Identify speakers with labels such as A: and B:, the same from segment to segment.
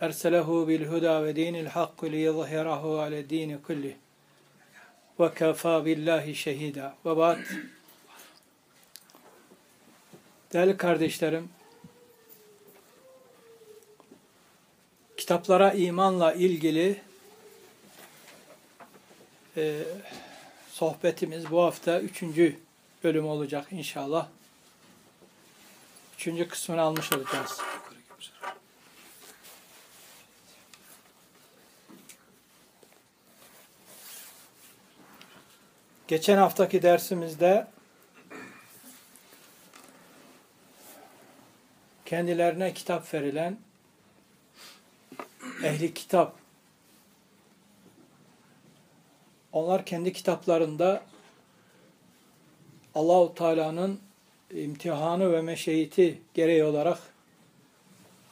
A: Erselehu bil huda ve dinil hakkı liyظhirahu ale dini kulli. Ve kafa şehida. Ve ba'd. Değerli kardeşlerim, kitaplara imanla ilgili e, sohbetimiz bu hafta üçüncü bölüm olacak inşallah. Üçüncü kısmını almış olacağız. Geçen haftaki dersimizde kendilerine kitap verilen ehli kitap. Onlar kendi kitaplarında Allahu Teala'nın imtihanı ve meşeyiti gereği olarak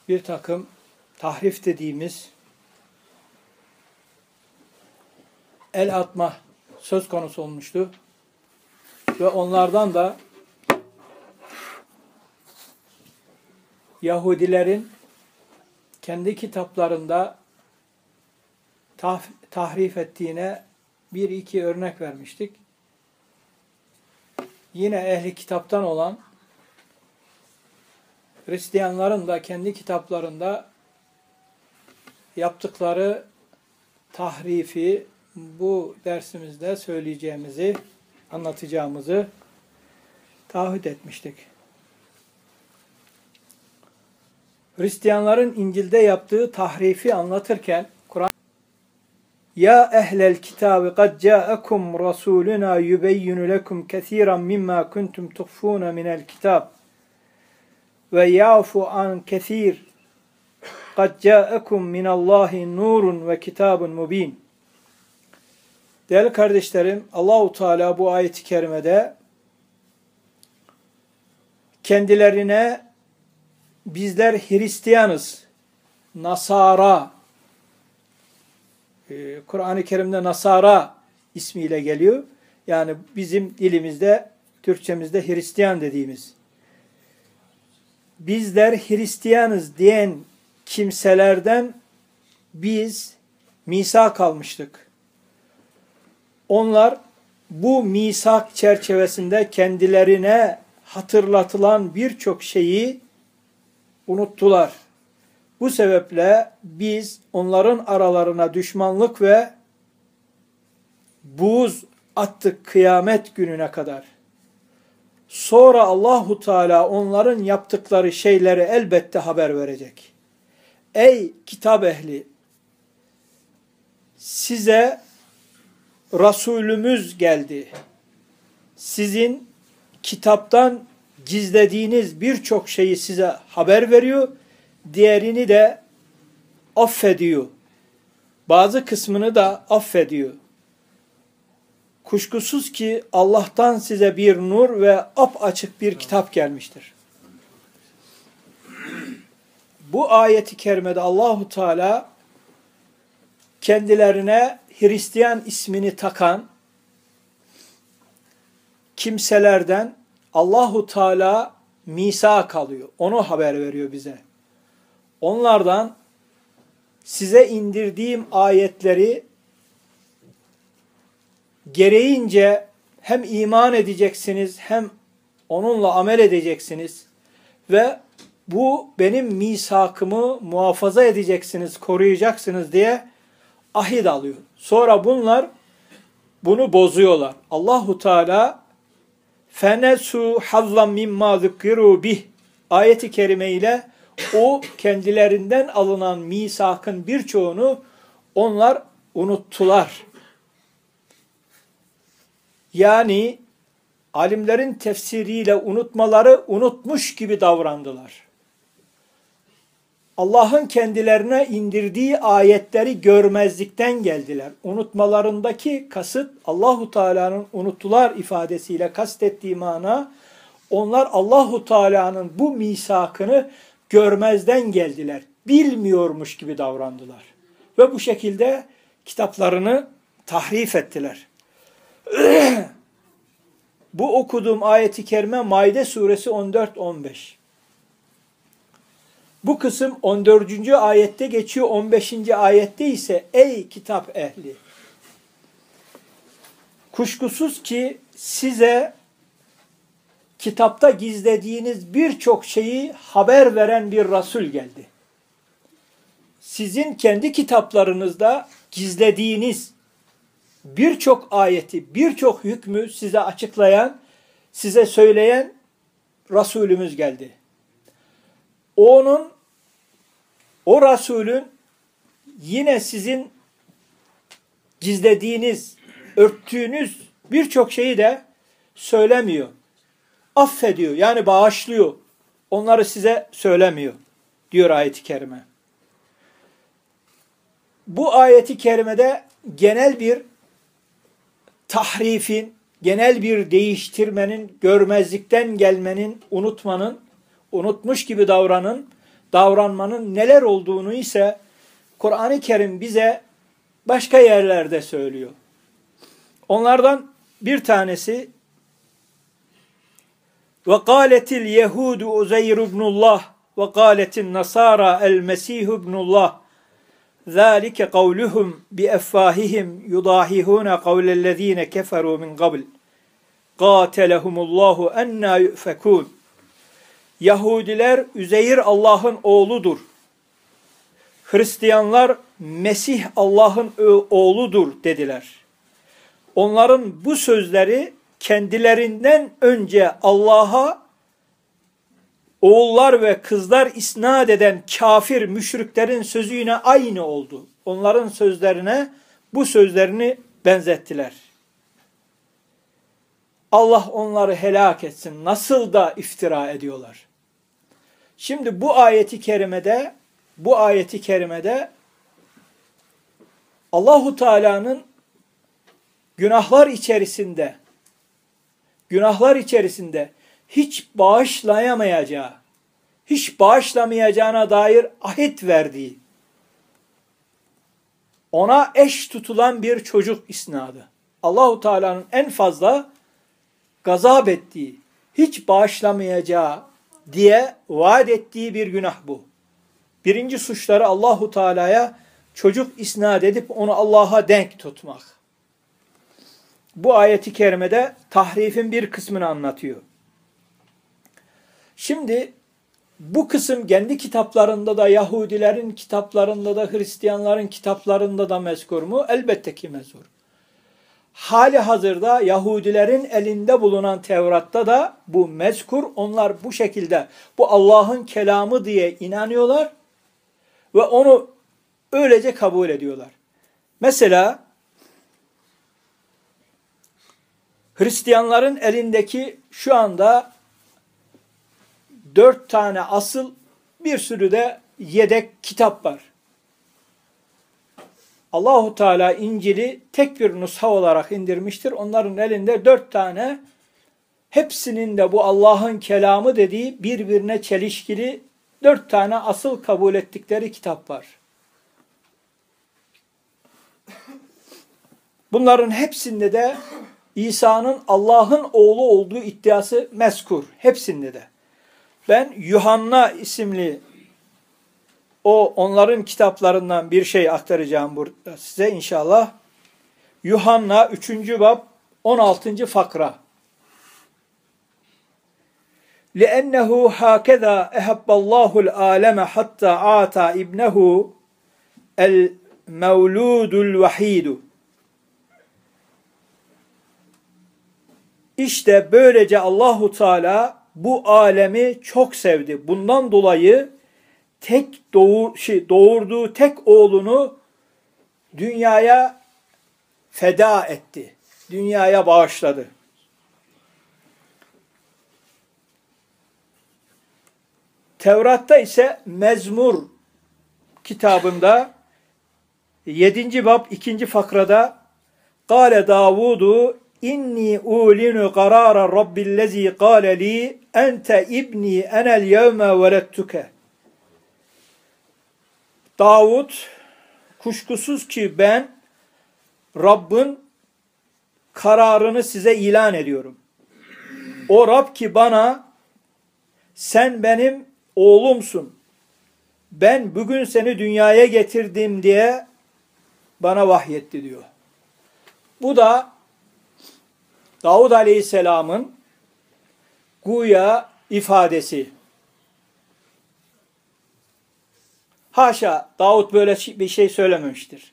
A: bir takım tahrif dediğimiz el atma söz konusu olmuştu. Ve onlardan da Yahudilerin kendi kitaplarında tah tahrif ettiğine bir iki örnek vermiştik. Yine ehli kitaptan olan Hristiyanların da kendi kitaplarında yaptıkları tahrifi bu dersimizde söyleyeceğimizi, anlatacağımızı taahhüt etmiştik. Hristiyanların İncil'de yaptığı tahrifi anlatırken Kur'an Ya ehlel kitabi kad ca'akum rasuluna yubeyyinu lekum kesiran mimma kuntum tuhfuna minel kitab ve yafu an kesir kad ca'akum minallahi nurun ve kitabun mubin Değerli kardeşlerim, Allahu Teala bu ayet-i kerimede kendilerine bizler Hristiyanız, Nasara, e, Kur'an-ı Kerim'de Nasara ismiyle geliyor. Yani bizim dilimizde, Türkçemizde Hristiyan dediğimiz. Bizler Hristiyanız diyen kimselerden biz misak almıştık. Onlar bu misak çerçevesinde kendilerine hatırlatılan birçok şeyi unuttular. Bu sebeple biz onların aralarına düşmanlık ve buz attık kıyamet gününe kadar. Sonra Allahu Teala onların yaptıkları şeyleri elbette haber verecek. Ey kitap ehli size Resulümüz geldi. Sizin kitaptan gizlediğiniz birçok şeyi size haber veriyor. Diğerini de affediyor. Bazı kısmını da affediyor. Kuşkusuz ki Allah'tan size bir nur ve ap açık bir kitap gelmiştir. Bu ayeti kerimede Allahu Teala kendilerine Hristiyan ismini takan kimselerden Allahu Teala misa kalıyor. Onu haber veriyor bize. Onlardan size indirdiğim ayetleri gereğince hem iman edeceksiniz hem onunla amel edeceksiniz ve bu benim misakımı muhafaza edeceksiniz, koruyacaksınız diye ahit alıyor. Sonra bunlar bunu bozuyorlar. Allahu Teala fenesu hazzan mimma zikru bih ayeti kerime ile o kendilerinden alınan misakın birçoğunu onlar unuttular. Yani alimlerin tefsiriyle unutmaları unutmuş gibi davrandılar. Allah'ın kendilerine indirdiği ayetleri görmezlikten geldiler. Unutmalarındaki kasıt Allahu Teala'nın unuttular ifadesiyle kastettiği mana onlar Allahu Teala'nın bu misakını görmezden geldiler. Bilmiyormuş gibi davrandılar. Ve bu şekilde kitaplarını tahrif ettiler. bu okuduğum ayeti kerime Maide suresi 14-15. Bu kısım 14. ayette geçiyor. 15. ayette ise ey kitap ehli. Kuşkusuz ki size kitapta gizlediğiniz birçok şeyi haber veren bir Resul geldi. Sizin kendi kitaplarınızda gizlediğiniz birçok ayeti, birçok hükmü size açıklayan, size söyleyen Resulümüz geldi. Onun, o Resulün yine sizin gizlediğiniz, örttüğünüz birçok şeyi de söylemiyor. Affediyor yani bağışlıyor. Onları size söylemiyor diyor ayeti kerime. Bu ayeti kerimede genel bir tahrifin, genel bir değiştirmenin, görmezlikten gelmenin, unutmanın, unutmuş gibi davranın, davranmanın neler olduğunu ise Kur'an-ı Kerim bize başka yerlerde söylüyor. Onlardan bir tanesi ve kâletil yehudu Uzeyr ibnullah ve kâletin nasara el mesih ibnullah ذَٰلِكَ قَوْلُهُمْ بِأَفْوَاهِهِمْ يُضَاهِهُونَ قَوْلَ الَّذ۪ينَ كَفَرُوا مِنْ قَبْلِ قَاتَلَهُمُ اللّٰهُ اَنَّا يُؤْفَكُونَ Yahudiler Üzeyir Allah'ın oğludur. Hristiyanlar Mesih Allah'ın oğludur dediler. Onların bu sözleri kendilerinden önce Allah'a oğullar ve kızlar isnat eden kafir müşriklerin sözüyle aynı oldu. Onların sözlerine bu sözlerini benzettiler. Allah onları helak etsin. Nasıl da iftira ediyorlar. Şimdi bu ayeti kerimede bu ayeti kerimede Allahu Teala'nın günahlar içerisinde günahlar içerisinde hiç bağışlayamayacağı, hiç bağışlamayacağına dair ahit verdiği, ona eş tutulan bir çocuk isnadı. Allahu Teala'nın en fazla gazap ettiği, hiç bağışlamayacağı diye vaat ettiği bir günah bu. Birinci suçları Allahu Teala'ya çocuk isnat edip onu Allah'a denk tutmak. Bu ayeti kerimede tahrifin bir kısmını anlatıyor. Şimdi bu kısım kendi kitaplarında da Yahudilerin kitaplarında da Hristiyanların kitaplarında da mezkur mu? Elbette ki mezkur. Hali hazırda Yahudilerin elinde bulunan Tevrat'ta da bu mezkur. Onlar bu şekilde bu Allah'ın kelamı diye inanıyorlar ve onu öylece kabul ediyorlar. Mesela Hristiyanların elindeki şu anda dört tane asıl bir sürü de yedek kitap var. Allahu Teala İncil'i tek bir nusha olarak indirmiştir. Onların elinde dört tane hepsinin de bu Allah'ın kelamı dediği birbirine çelişkili dört tane asıl kabul ettikleri kitap var. Bunların hepsinde de İsa'nın Allah'ın oğlu olduğu iddiası meskur. Hepsinde de. Ben Yuhanna isimli o onların kitaplarından bir şey aktaracağım burada size inşallah. Yuhanna 3. bab 16. fakra. لِأَنَّهُ هَكَذَا اَهَبَّ اللّٰهُ الْآلَمَ حَتَّى عَاتَى اِبْنَهُ الْمَوْلُودُ الْوَحِيدُ İşte böylece Allahu Teala bu alemi çok sevdi. Bundan dolayı tek doğur, şey, doğurduğu tek oğlunu dünyaya feda etti. Dünyaya bağışladı. Tevrat'ta ise mezmur kitabında 7. bab 2. fakrada Kale Davudu inni ulinu karara rabbillezi kale li ente ibni enel yevme velettuke. Davud kuşkusuz ki ben Rabbin kararını size ilan ediyorum. O Rab ki bana sen benim oğlumsun. Ben bugün seni dünyaya getirdim diye bana vahyetti diyor. Bu da Davud Aleyhisselam'ın guya ifadesi. Haşa Davud böyle bir şey söylememiştir.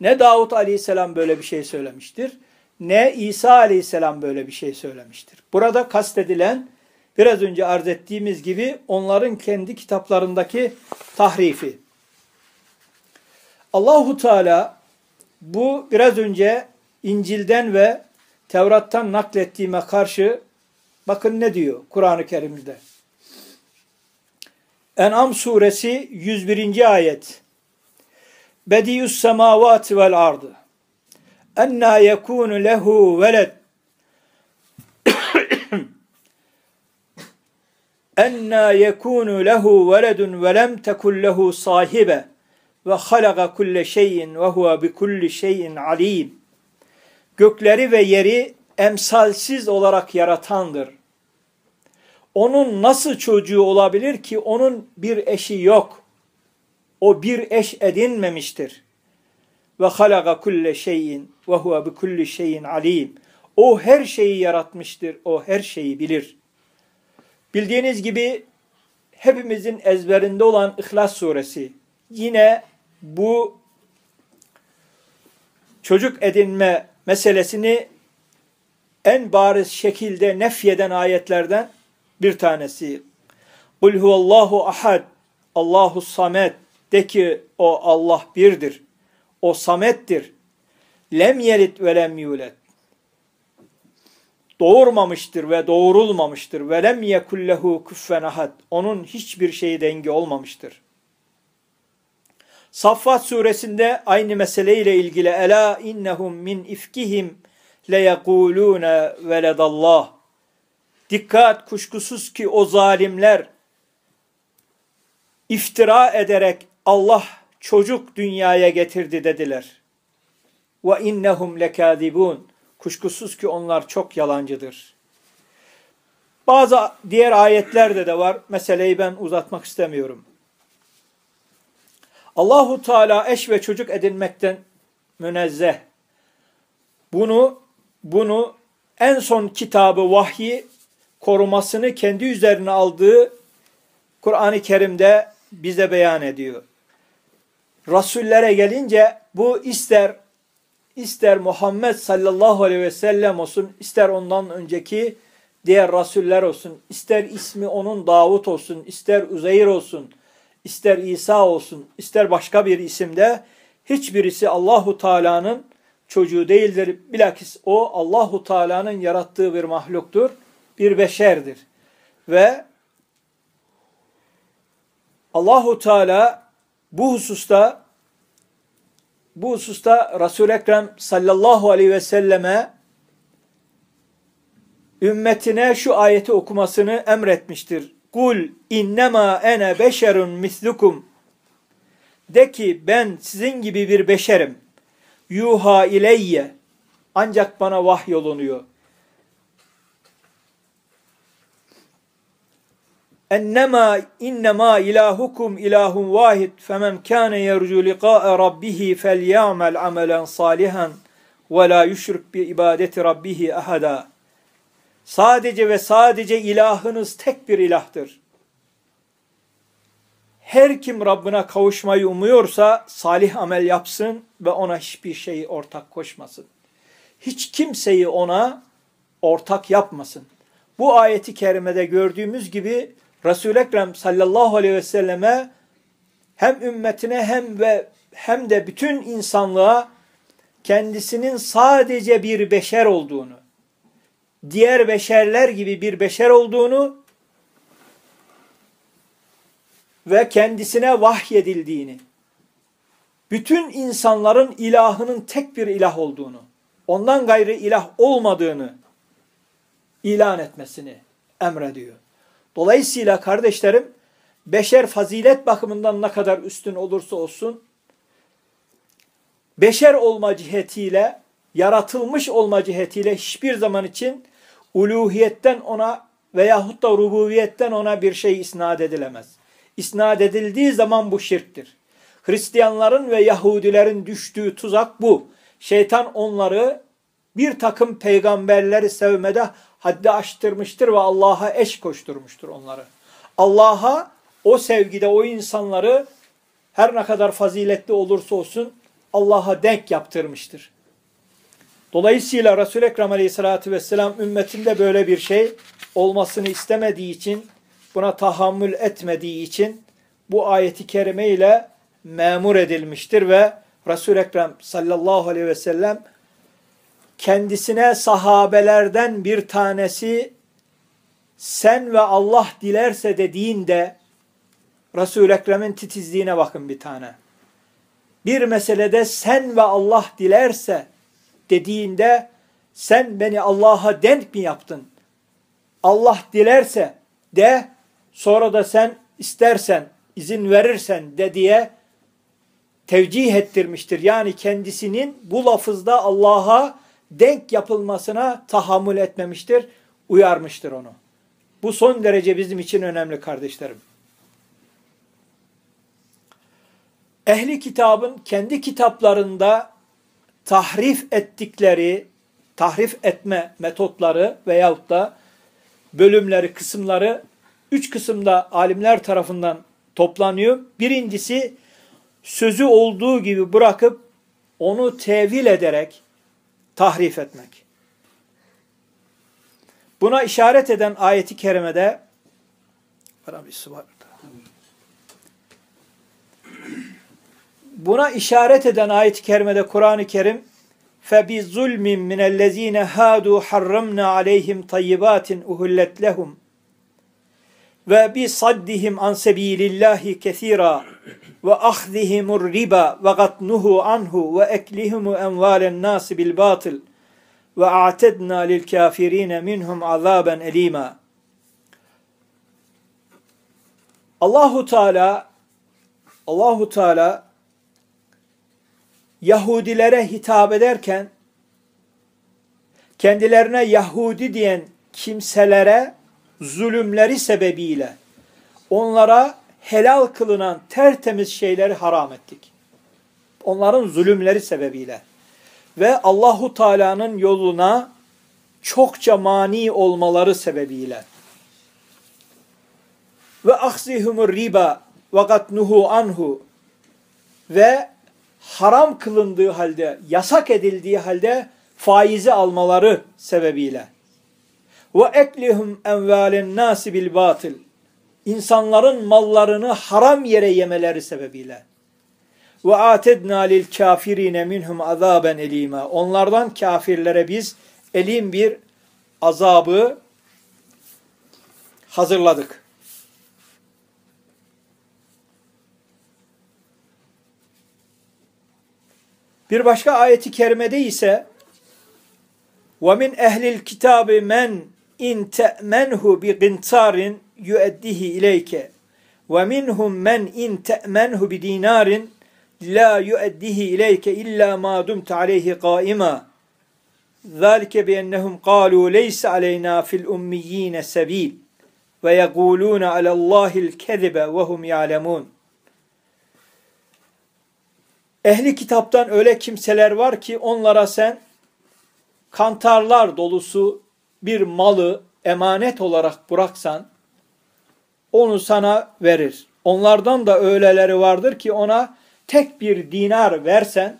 A: Ne Davud Aleyhisselam böyle bir şey söylemiştir, ne İsa Aleyhisselam böyle bir şey söylemiştir. Burada kastedilen biraz önce arz ettiğimiz gibi onların kendi kitaplarındaki tahrifi. Allahu Teala bu biraz önce İncil'den ve Tevrat'tan naklettiğime karşı bakın ne diyor Kur'an-ı Kerim'de. En'am suresi 101. ayet. Bediü's semavati vel ardı. Enna yekunu lehu veled. Enna yekunu lehu veledun ve lem tekun lehu sahibe ve halaga kulle şeyin ve huve bi kulli şeyin alim. Gökleri ve yeri emsalsiz olarak yaratandır. Onun nasıl çocuğu olabilir ki onun bir eşi yok. O bir eş edinmemiştir. Ve halaga kulle şeyin ve huve bi kulli şeyin alim. O her şeyi yaratmıştır. O her şeyi bilir. Bildiğiniz gibi hepimizin ezberinde olan İhlas suresi yine bu çocuk edinme meselesini en bariz şekilde nefyeden ayetlerden bir tanesi. Kul huvallahu ahad, Allahu samet. De ki o Allah birdir. O samettir. Lem yelit ve lem yulet. Doğurmamıştır ve doğurulmamıştır. Ve lem yekullehu kuffen ahad. Onun hiçbir şeyi dengi olmamıştır. Saffat suresinde aynı meseleyle ilgili ela innehum min ifkihim le yekulune veledallah. Dikkat kuşkusuz ki o zalimler iftira ederek Allah çocuk dünyaya getirdi dediler. Ve innehum lekadibun. Kuşkusuz ki onlar çok yalancıdır. Bazı diğer ayetlerde de var. Meseleyi ben uzatmak istemiyorum. Allahu Teala eş ve çocuk edinmekten münezzeh. Bunu bunu en son kitabı vahyi korumasını kendi üzerine aldığı Kur'an-ı Kerim'de bize beyan ediyor. Rasullere gelince bu ister ister Muhammed sallallahu aleyhi ve sellem olsun, ister ondan önceki diğer rasuller olsun, ister ismi onun Davut olsun, ister Uzeyr olsun, ister İsa olsun, ister başka bir isimde hiçbirisi Allahu Teala'nın çocuğu değildir. Bilakis o Allahu Teala'nın yarattığı bir mahluktur, bir beşerdir. Ve Allahu Teala bu hususta bu hususta Resul Ekrem sallallahu aleyhi ve selleme ümmetine şu ayeti okumasını emretmiştir. Kul innema ene beşerun mislukum. De ki ben sizin gibi bir beşerim. Yuha ileyye. Ancak bana vahyolunuyor. Ennema innema ilahukum ilahun vahid femen kâne yercu liqâ'e rabbihi felyâmel amelen salihan ve la yüşrik bi ibadeti rabbihi ahada. Sadece ve sadece ilahınız tek bir ilahtır. Her kim Rabbine kavuşmayı umuyorsa salih amel yapsın ve ona hiçbir şeyi ortak koşmasın. Hiç kimseyi ona ortak yapmasın. Bu ayeti kerimede gördüğümüz gibi Resul-i Ekrem sallallahu aleyhi ve selleme hem ümmetine hem ve hem de bütün insanlığa kendisinin sadece bir beşer olduğunu, diğer beşerler gibi bir beşer olduğunu ve kendisine vahyedildiğini, bütün insanların ilahının tek bir ilah olduğunu, ondan gayrı ilah olmadığını ilan etmesini emrediyor. Dolayısıyla kardeşlerim, beşer fazilet bakımından ne kadar üstün olursa olsun, beşer olma cihetiyle, yaratılmış olma cihetiyle hiçbir zaman için uluhiyetten ona veyahut da rububiyetten ona bir şey isnat edilemez. İsnat edildiği zaman bu şirktir. Hristiyanların ve Yahudilerin düştüğü tuzak bu. Şeytan onları bir takım peygamberleri sevmede haddi aştırmıştır ve Allah'a eş koşturmuştur onları. Allah'a o sevgide o insanları her ne kadar faziletli olursa olsun Allah'a denk yaptırmıştır. Dolayısıyla Resul-i Ekrem Aleyhisselatü Vesselam ümmetinde böyle bir şey olmasını istemediği için, buna tahammül etmediği için bu ayeti kerime ile memur edilmiştir ve Resul-i Ekrem sallallahu aleyhi ve sellem kendisine sahabelerden bir tanesi sen ve Allah dilerse dediğinde Resul-i Ekrem'in titizliğine bakın bir tane. Bir meselede sen ve Allah dilerse dediğinde sen beni Allah'a denk mi yaptın? Allah dilerse de sonra da sen istersen izin verirsen de diye tevcih ettirmiştir. Yani kendisinin bu lafızda Allah'a denk yapılmasına tahammül etmemiştir, uyarmıştır onu. Bu son derece bizim için önemli kardeşlerim. Ehli kitabın kendi kitaplarında tahrif ettikleri, tahrif etme metotları veyahut da bölümleri, kısımları üç kısımda alimler tarafından toplanıyor. Birincisi sözü olduğu gibi bırakıp onu tevil ederek tahrif etmek. Buna işaret eden ayeti kerimede Buna işaret eden ayet-i kerimede Kur'an-ı Kerim فَبِظُلْمٍ مِنَ الَّذ۪ينَ هَادُوا حَرَّمْنَا عَلَيْهِمْ طَيِّبَاتٍ اُهُلَّتْ لَهُمْ ve bi saddihim an sebilillahi kesira ve ahdihimur riba ve gatnuhu anhu ve eklihimu envalen nas bil batıl ve a'tedna lil kafirin minhum azaben elima. Allahu Teala Allahu Teala Yahudilere hitap ederken kendilerine Yahudi diyen kimselere zulümleri sebebiyle onlara helal kılınan tertemiz şeyleri haram ettik. Onların zulümleri sebebiyle ve Allahu Teala'nın yoluna çokça mani olmaları sebebiyle ve aksihumur riba ve gatnuhu anhu ve haram kılındığı halde, yasak edildiği halde faizi almaları sebebiyle ve eklihum envalen nasi bil batıl İnsanların mallarını haram yere yemeleri sebebiyle. Ve atedna lil kafirine minhum azaben elima. Onlardan kafirlere biz elim bir azabı hazırladık. Bir başka ayeti kerimede ise وَمِنْ اَهْلِ الْكِتَابِ مَنْ in te'menhu bi qintarin yueddihi ileyke. Ve minhum men in te'menhu bi dinarin la yueddihi ileyke illa ma dumte aleyhi qaima. Zalike bi ennehum qalu leysa aleyna fil ummiyine sebil ve yegulun alallahil kezibe ve hum ya'lemun. Ehli kitaptan öyle kimseler var ki onlara sen kantarlar dolusu bir malı emanet olarak bıraksan onu sana verir. Onlardan da öyleleri vardır ki ona tek bir dinar versen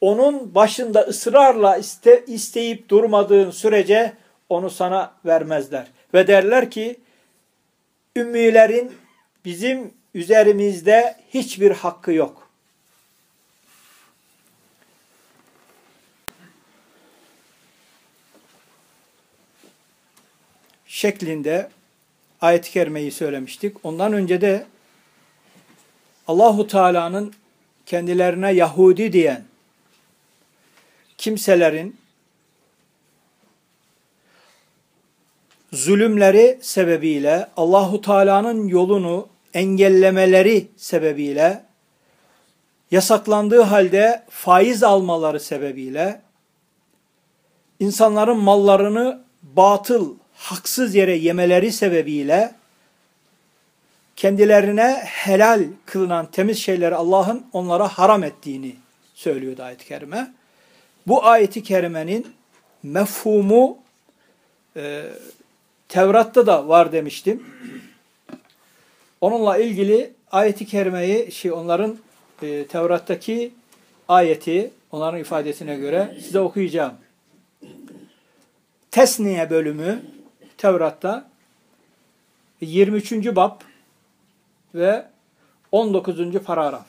A: onun başında ısrarla iste, isteyip durmadığın sürece onu sana vermezler. Ve derler ki ümmilerin bizim üzerimizde hiçbir hakkı yok. şeklinde ayet-i kerimeyi söylemiştik. Ondan önce de Allahu Teala'nın kendilerine Yahudi diyen kimselerin zulümleri sebebiyle Allahu Teala'nın yolunu engellemeleri sebebiyle yasaklandığı halde faiz almaları sebebiyle insanların mallarını batıl, haksız yere yemeleri sebebiyle kendilerine helal kılınan temiz şeyleri Allah'ın onlara haram ettiğini söylüyor ayet-i kerime. Bu ayeti kerimenin mefhumu e, Tevrat'ta da var demiştim. Onunla ilgili ayeti kerimeyi, şey onların e, Tevrat'taki ayeti, onların ifadesine göre size okuyacağım. Tesniye bölümü Tevrat'ta 23. bab ve 19. paragraf.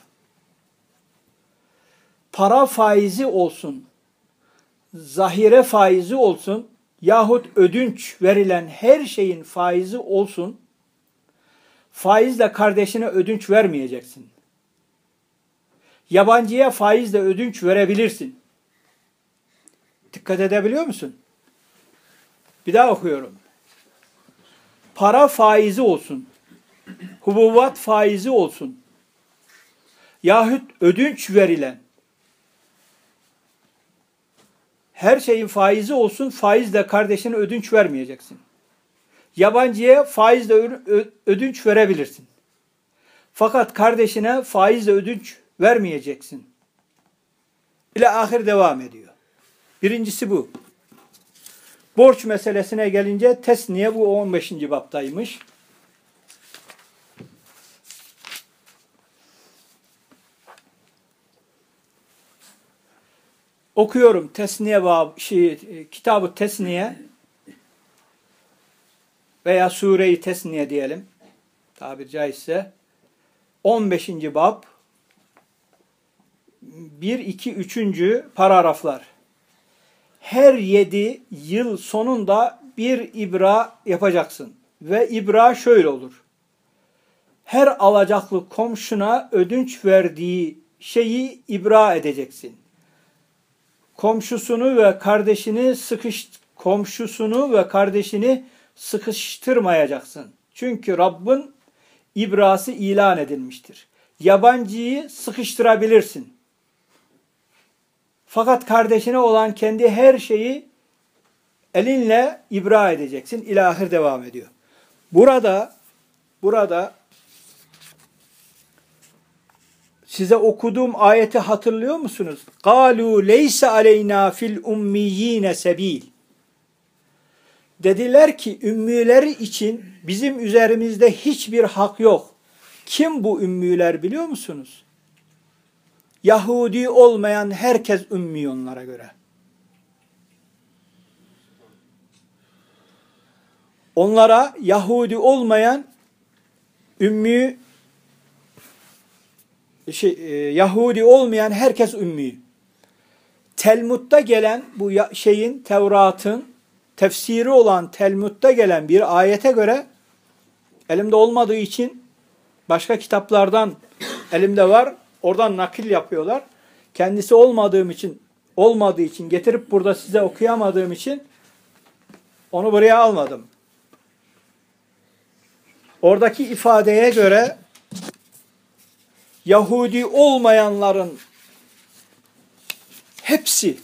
A: Para faizi olsun, zahire faizi olsun yahut ödünç verilen her şeyin faizi olsun, faizle kardeşine ödünç vermeyeceksin. Yabancıya faizle ödünç verebilirsin. Dikkat edebiliyor musun? Bir daha okuyorum. Para faizi olsun. Hububat faizi olsun. Yahut ödünç verilen her şeyin faizi olsun, faizle kardeşine ödünç vermeyeceksin. Yabancıya faizle ödünç verebilirsin. Fakat kardeşine faizle ödünç vermeyeceksin. İle ahir devam ediyor. Birincisi bu. Borç meselesine gelince tesniye bu 15. baptaymış. okuyorum Tesniye bab şey, kitabı Tesniye veya sureyi Tesniye diyelim tabir caizse 15. bab 1 2 3. paragraflar her yedi yıl sonunda bir ibra yapacaksın ve ibra şöyle olur her alacaklı komşuna ödünç verdiği şeyi ibra edeceksin komşusunu ve kardeşini sıkış komşusunu ve kardeşini sıkıştırmayacaksın. Çünkü Rabbin ibrası ilan edilmiştir. Yabancıyı sıkıştırabilirsin. Fakat kardeşine olan kendi her şeyi elinle ibra edeceksin. İlahir devam ediyor. Burada burada size okuduğum ayeti hatırlıyor musunuz? Galu leysa aleyna fil ummiyine sebil. Dediler ki ümmileri için bizim üzerimizde hiçbir hak yok. Kim bu ümmiler biliyor musunuz? Yahudi olmayan herkes ümmi onlara göre. Onlara Yahudi olmayan ümmi şey, e, Yahudi olmayan herkes ümmi. Telmud'da gelen bu şeyin Tevrat'ın tefsiri olan Telmud'da gelen bir ayete göre elimde olmadığı için başka kitaplardan elimde var. Oradan nakil yapıyorlar. Kendisi olmadığım için olmadığı için getirip burada size okuyamadığım için onu buraya almadım. Oradaki ifadeye göre Yahudi olmayanların hepsi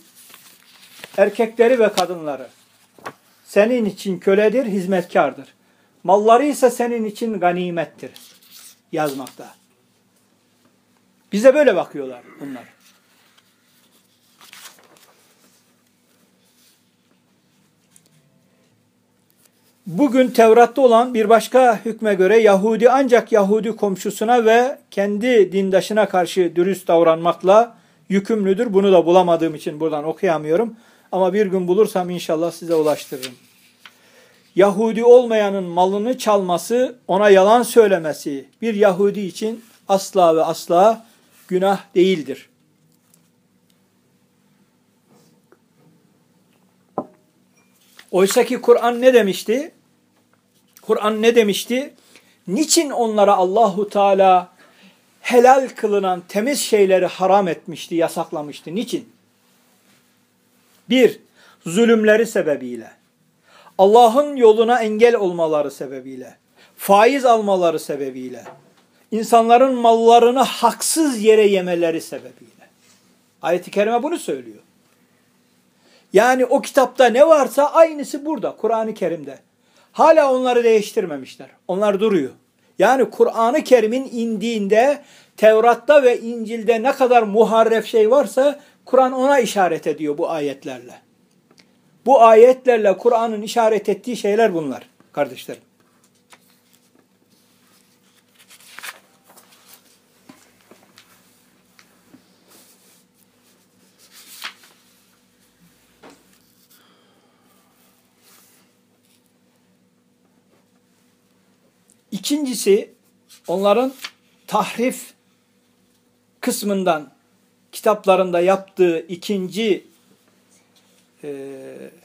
A: erkekleri ve kadınları senin için köledir, hizmetkardır. Malları ise senin için ganimettir yazmakta. Bize böyle bakıyorlar bunlar. Bugün Tevrat'ta olan bir başka hükme göre Yahudi ancak Yahudi komşusuna ve kendi dindaşına karşı dürüst davranmakla yükümlüdür. Bunu da bulamadığım için buradan okuyamıyorum. Ama bir gün bulursam inşallah size ulaştırırım. Yahudi olmayanın malını çalması, ona yalan söylemesi bir Yahudi için asla ve asla günah değildir. Oysa ki Kur'an ne demişti? Kur'an ne demişti? Niçin onlara Allahu Teala helal kılınan temiz şeyleri haram etmişti, yasaklamıştı. Niçin? Bir, zulümleri sebebiyle. Allah'ın yoluna engel olmaları sebebiyle. Faiz almaları sebebiyle. İnsanların mallarını haksız yere yemeleri sebebiyle. Ayet-i Kerime bunu söylüyor. Yani o kitapta ne varsa aynısı burada Kur'an-ı Kerim'de. Hala onları değiştirmemişler. Onlar duruyor. Yani Kur'an-ı Kerim'in indiğinde Tevrat'ta ve İncil'de ne kadar muharref şey varsa Kur'an ona işaret ediyor bu ayetlerle. Bu ayetlerle Kur'an'ın işaret ettiği şeyler bunlar kardeşlerim. İkincisi onların tahrif kısmından kitaplarında yaptığı ikinci e,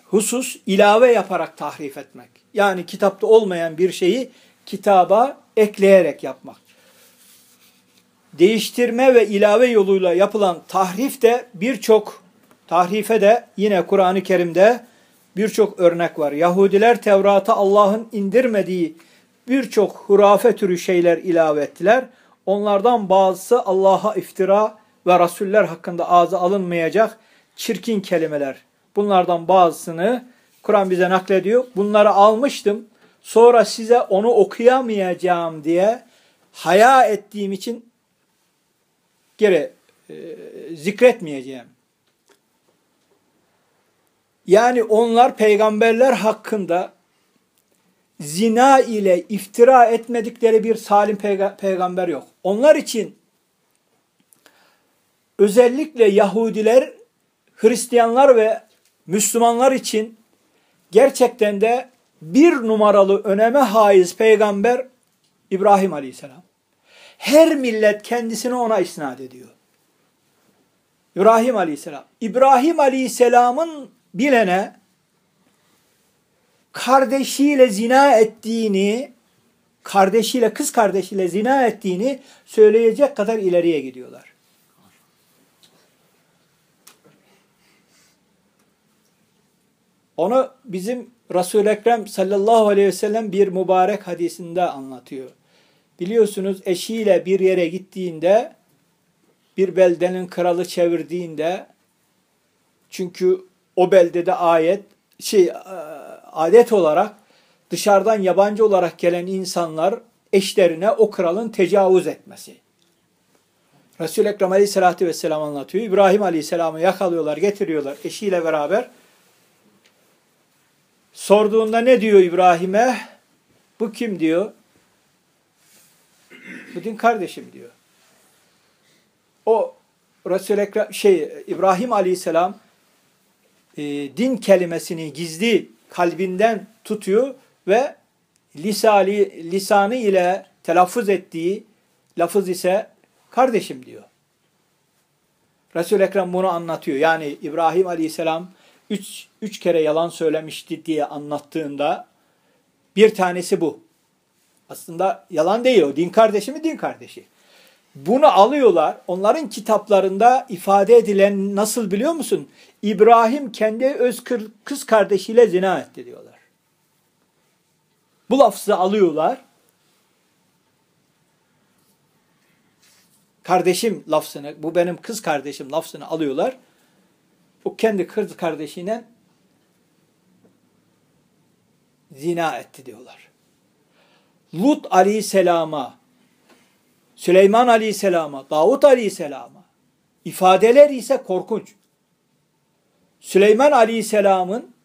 A: husus ilave yaparak tahrif etmek. Yani kitapta olmayan bir şeyi kitaba ekleyerek yapmak. Değiştirme ve ilave yoluyla yapılan tahrif de birçok tahrife de yine Kur'an-ı Kerim'de birçok örnek var. Yahudiler Tevrat'a Allah'ın indirmediği birçok hurafe türü şeyler ilave ettiler. Onlardan bazısı Allah'a iftira ve rasuller hakkında ağza alınmayacak çirkin kelimeler. Bunlardan bazısını Kur'an bize naklediyor. Bunları almıştım. Sonra size onu okuyamayacağım diye haya ettiğim için geri e, zikretmeyeceğim. Yani onlar peygamberler hakkında zina ile iftira etmedikleri bir salim peygamber yok. Onlar için özellikle Yahudiler, Hristiyanlar ve Müslümanlar için gerçekten de bir numaralı öneme haiz peygamber İbrahim Aleyhisselam. Her millet kendisini ona isnat ediyor. İbrahim Aleyhisselam. İbrahim Aleyhisselam'ın bilene kardeşiyle zina ettiğini, kardeşiyle, kız kardeşiyle zina ettiğini söyleyecek kadar ileriye gidiyorlar. Onu bizim Resul-i Ekrem sallallahu aleyhi ve sellem bir mübarek hadisinde anlatıyor. Biliyorsunuz eşiyle bir yere gittiğinde bir beldenin kralı çevirdiğinde çünkü o beldede ayet şey adet olarak dışarıdan yabancı olarak gelen insanlar eşlerine o kralın tecavüz etmesi. Resul-i Ekrem Aleyhisselatü Vesselam anlatıyor. İbrahim Aleyhisselam'ı yakalıyorlar, getiriyorlar eşiyle beraber. Sorduğunda ne diyor İbrahim'e? Bu kim diyor? Bu din kardeşim diyor. O Resul-i Ekrem, şey, İbrahim Aleyhisselam e, din kelimesini gizli kalbinden tutuyor ve lisali, lisanı ile telaffuz ettiği lafız ise kardeşim diyor. Resul-i Ekrem bunu anlatıyor. Yani İbrahim Aleyhisselam üç, üç kere yalan söylemişti diye anlattığında bir tanesi bu. Aslında yalan değil o. Din kardeşi mi? Din kardeşi. Bunu alıyorlar. Onların kitaplarında ifade edilen nasıl biliyor musun? İbrahim kendi öz kız kardeşiyle zina etti diyorlar. Bu lafzı alıyorlar. Kardeşim lafzını, bu benim kız kardeşim lafzını alıyorlar. O kendi kız kardeşiyle zina etti diyorlar. Lut aleyhisselama Süleyman Aleyhisselam'a, Davut Aleyhisselam'a ifadeler ise korkunç. Süleyman Aleyhisselam'ın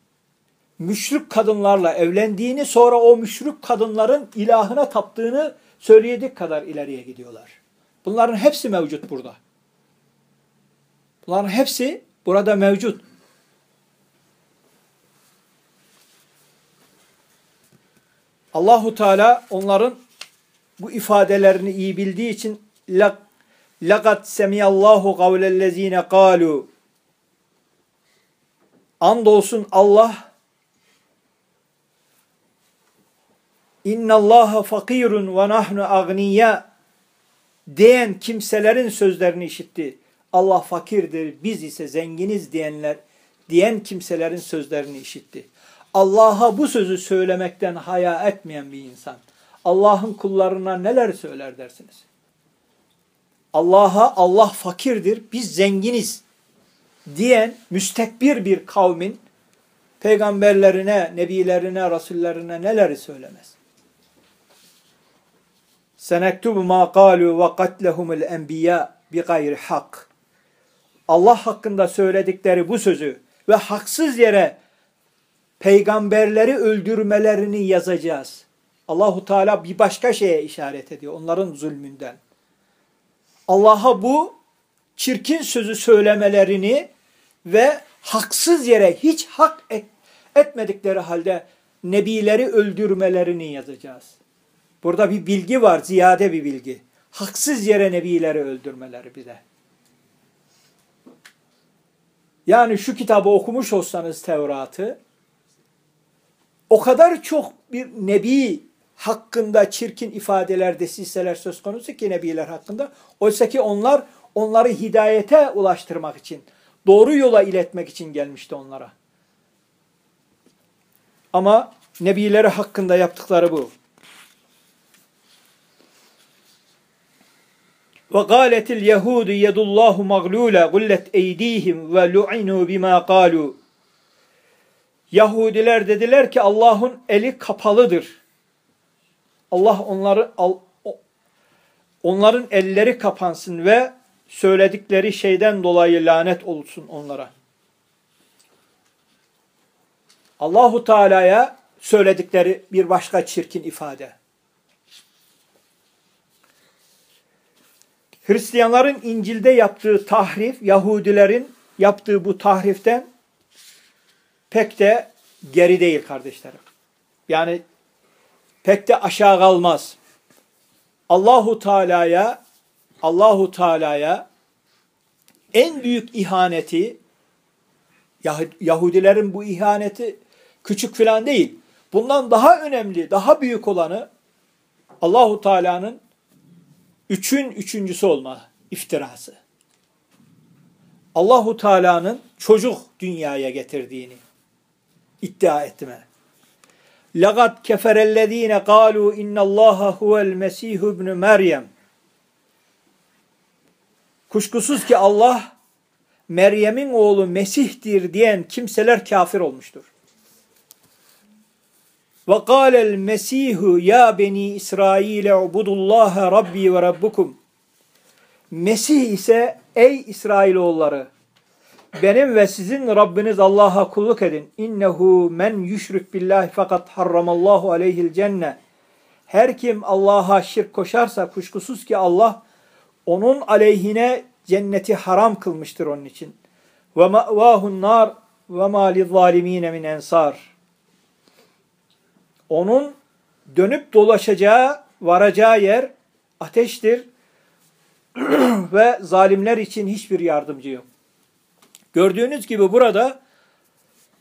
A: müşrik kadınlarla evlendiğini sonra o müşrik kadınların ilahına taptığını söyleyedik kadar ileriye gidiyorlar. Bunların hepsi mevcut burada. Bunların hepsi burada mevcut. Allahu Teala onların bu ifadelerini iyi bildiği için لَقَدْ سَمِيَ اللّٰهُ قَوْلَ الَّذ۪ينَ قَالُوا Andolsun Allah İnna Allah fakirun ve nahnu agniya diyen kimselerin sözlerini işitti. Allah fakirdir, biz ise zenginiz diyenler diyen kimselerin sözlerini işitti. Allah'a bu sözü söylemekten haya etmeyen bir insan Allah'ın kullarına neler söyler dersiniz? Allah'a Allah fakirdir, biz zenginiz diyen müstekbir bir kavmin peygamberlerine, nebilerine, rasullerine neleri söylemez? Senektubu ma qalu ve qatlehumul enbiya bi gayri hak. Allah hakkında söyledikleri bu sözü ve haksız yere peygamberleri öldürmelerini yazacağız. Allahu Teala bir başka şeye işaret ediyor onların zulmünden. Allah'a bu çirkin sözü söylemelerini ve haksız yere hiç hak et, etmedikleri halde nebileri öldürmelerini yazacağız. Burada bir bilgi var, ziyade bir bilgi. Haksız yere nebileri öldürmeleri bir de. Yani şu kitabı okumuş olsanız Tevrat'ı, o kadar çok bir nebi hakkında çirkin ifadeler, desiseler söz konusu ki nebiler hakkında. Oysa ki onlar onları hidayete ulaştırmak için, doğru yola iletmek için gelmişti onlara. Ama nebileri hakkında yaptıkları bu. Ve gâletil yehudu yedullahu maglûle gullet eydihim ve lu'inu bima kalu. Yahudiler dediler ki Allah'ın eli kapalıdır. Allah onları onların elleri kapansın ve söyledikleri şeyden dolayı lanet olsun onlara. Allahu Teala'ya söyledikleri bir başka çirkin ifade. Hristiyanların İncil'de yaptığı tahrif, Yahudilerin yaptığı bu tahriften pek de geri değil kardeşlerim. Yani pek de aşağı kalmaz. Allahu Teala'ya Allahu Teala'ya en büyük ihaneti Yahudilerin bu ihaneti küçük falan değil. Bundan daha önemli, daha büyük olanı Allahu Teala'nın üçün üçüncüsü olma iftirası. Allahu Teala'nın çocuk dünyaya getirdiğini iddia etme. لَقَدْ كَفَرَ الَّذ۪ينَ قَالُوا اِنَّ اللّٰهَ هُوَ الْمَس۪يهُ ibn Meryem. Kuşkusuz ki Allah Meryem'in oğlu Mesih'tir diyen kimseler kafir olmuştur. Ve kâlel Mesihu ya beni İsrail ubudullaha rabbi ve rabbukum. Mesih ise ey İsrailoğulları benim ve sizin Rabbiniz Allah'a kulluk edin. İnnehu men yüşrik billahi fakat harramallahu aleyhil cenne. Her kim Allah'a şirk koşarsa kuşkusuz ki Allah onun aleyhine cenneti haram kılmıştır onun için. Ve ma'vahun nar ve ma lizzalimine min ensar. Onun dönüp dolaşacağı, varacağı yer ateştir ve zalimler için hiçbir yardımcı yok. Gördüğünüz gibi burada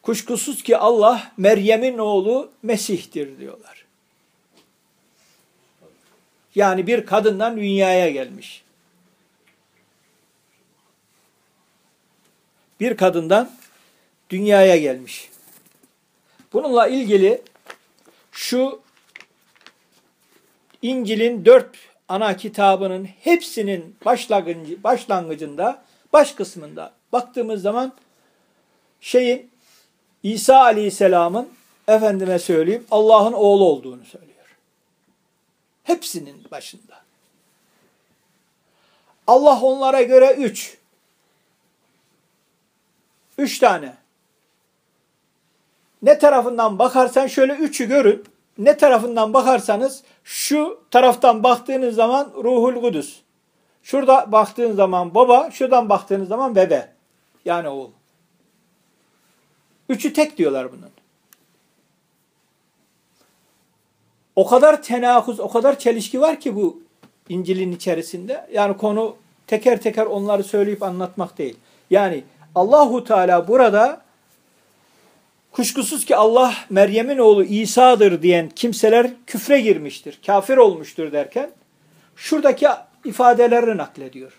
A: kuşkusuz ki Allah Meryem'in oğlu Mesih'tir diyorlar. Yani bir kadından dünyaya gelmiş. Bir kadından dünyaya gelmiş. Bununla ilgili şu İncil'in dört ana kitabının hepsinin başlangıcı, başlangıcında, baş kısmında baktığımız zaman şeyin İsa Aleyhisselam'ın efendime söyleyeyim Allah'ın oğlu olduğunu söylüyor. Hepsinin başında. Allah onlara göre üç. Üç tane. Ne tarafından bakarsan şöyle üçü görün. Ne tarafından bakarsanız şu taraftan baktığınız zaman ruhul kudüs. Şurada baktığın zaman baba, şuradan baktığınız zaman bebe. Yani oğul. Üçü tek diyorlar bunun. O kadar tenakuz, o kadar çelişki var ki bu İncil'in içerisinde. Yani konu teker teker onları söyleyip anlatmak değil. Yani Allahu Teala burada kuşkusuz ki Allah Meryem'in oğlu İsa'dır diyen kimseler küfre girmiştir, kafir olmuştur derken şuradaki ifadeleri naklediyor.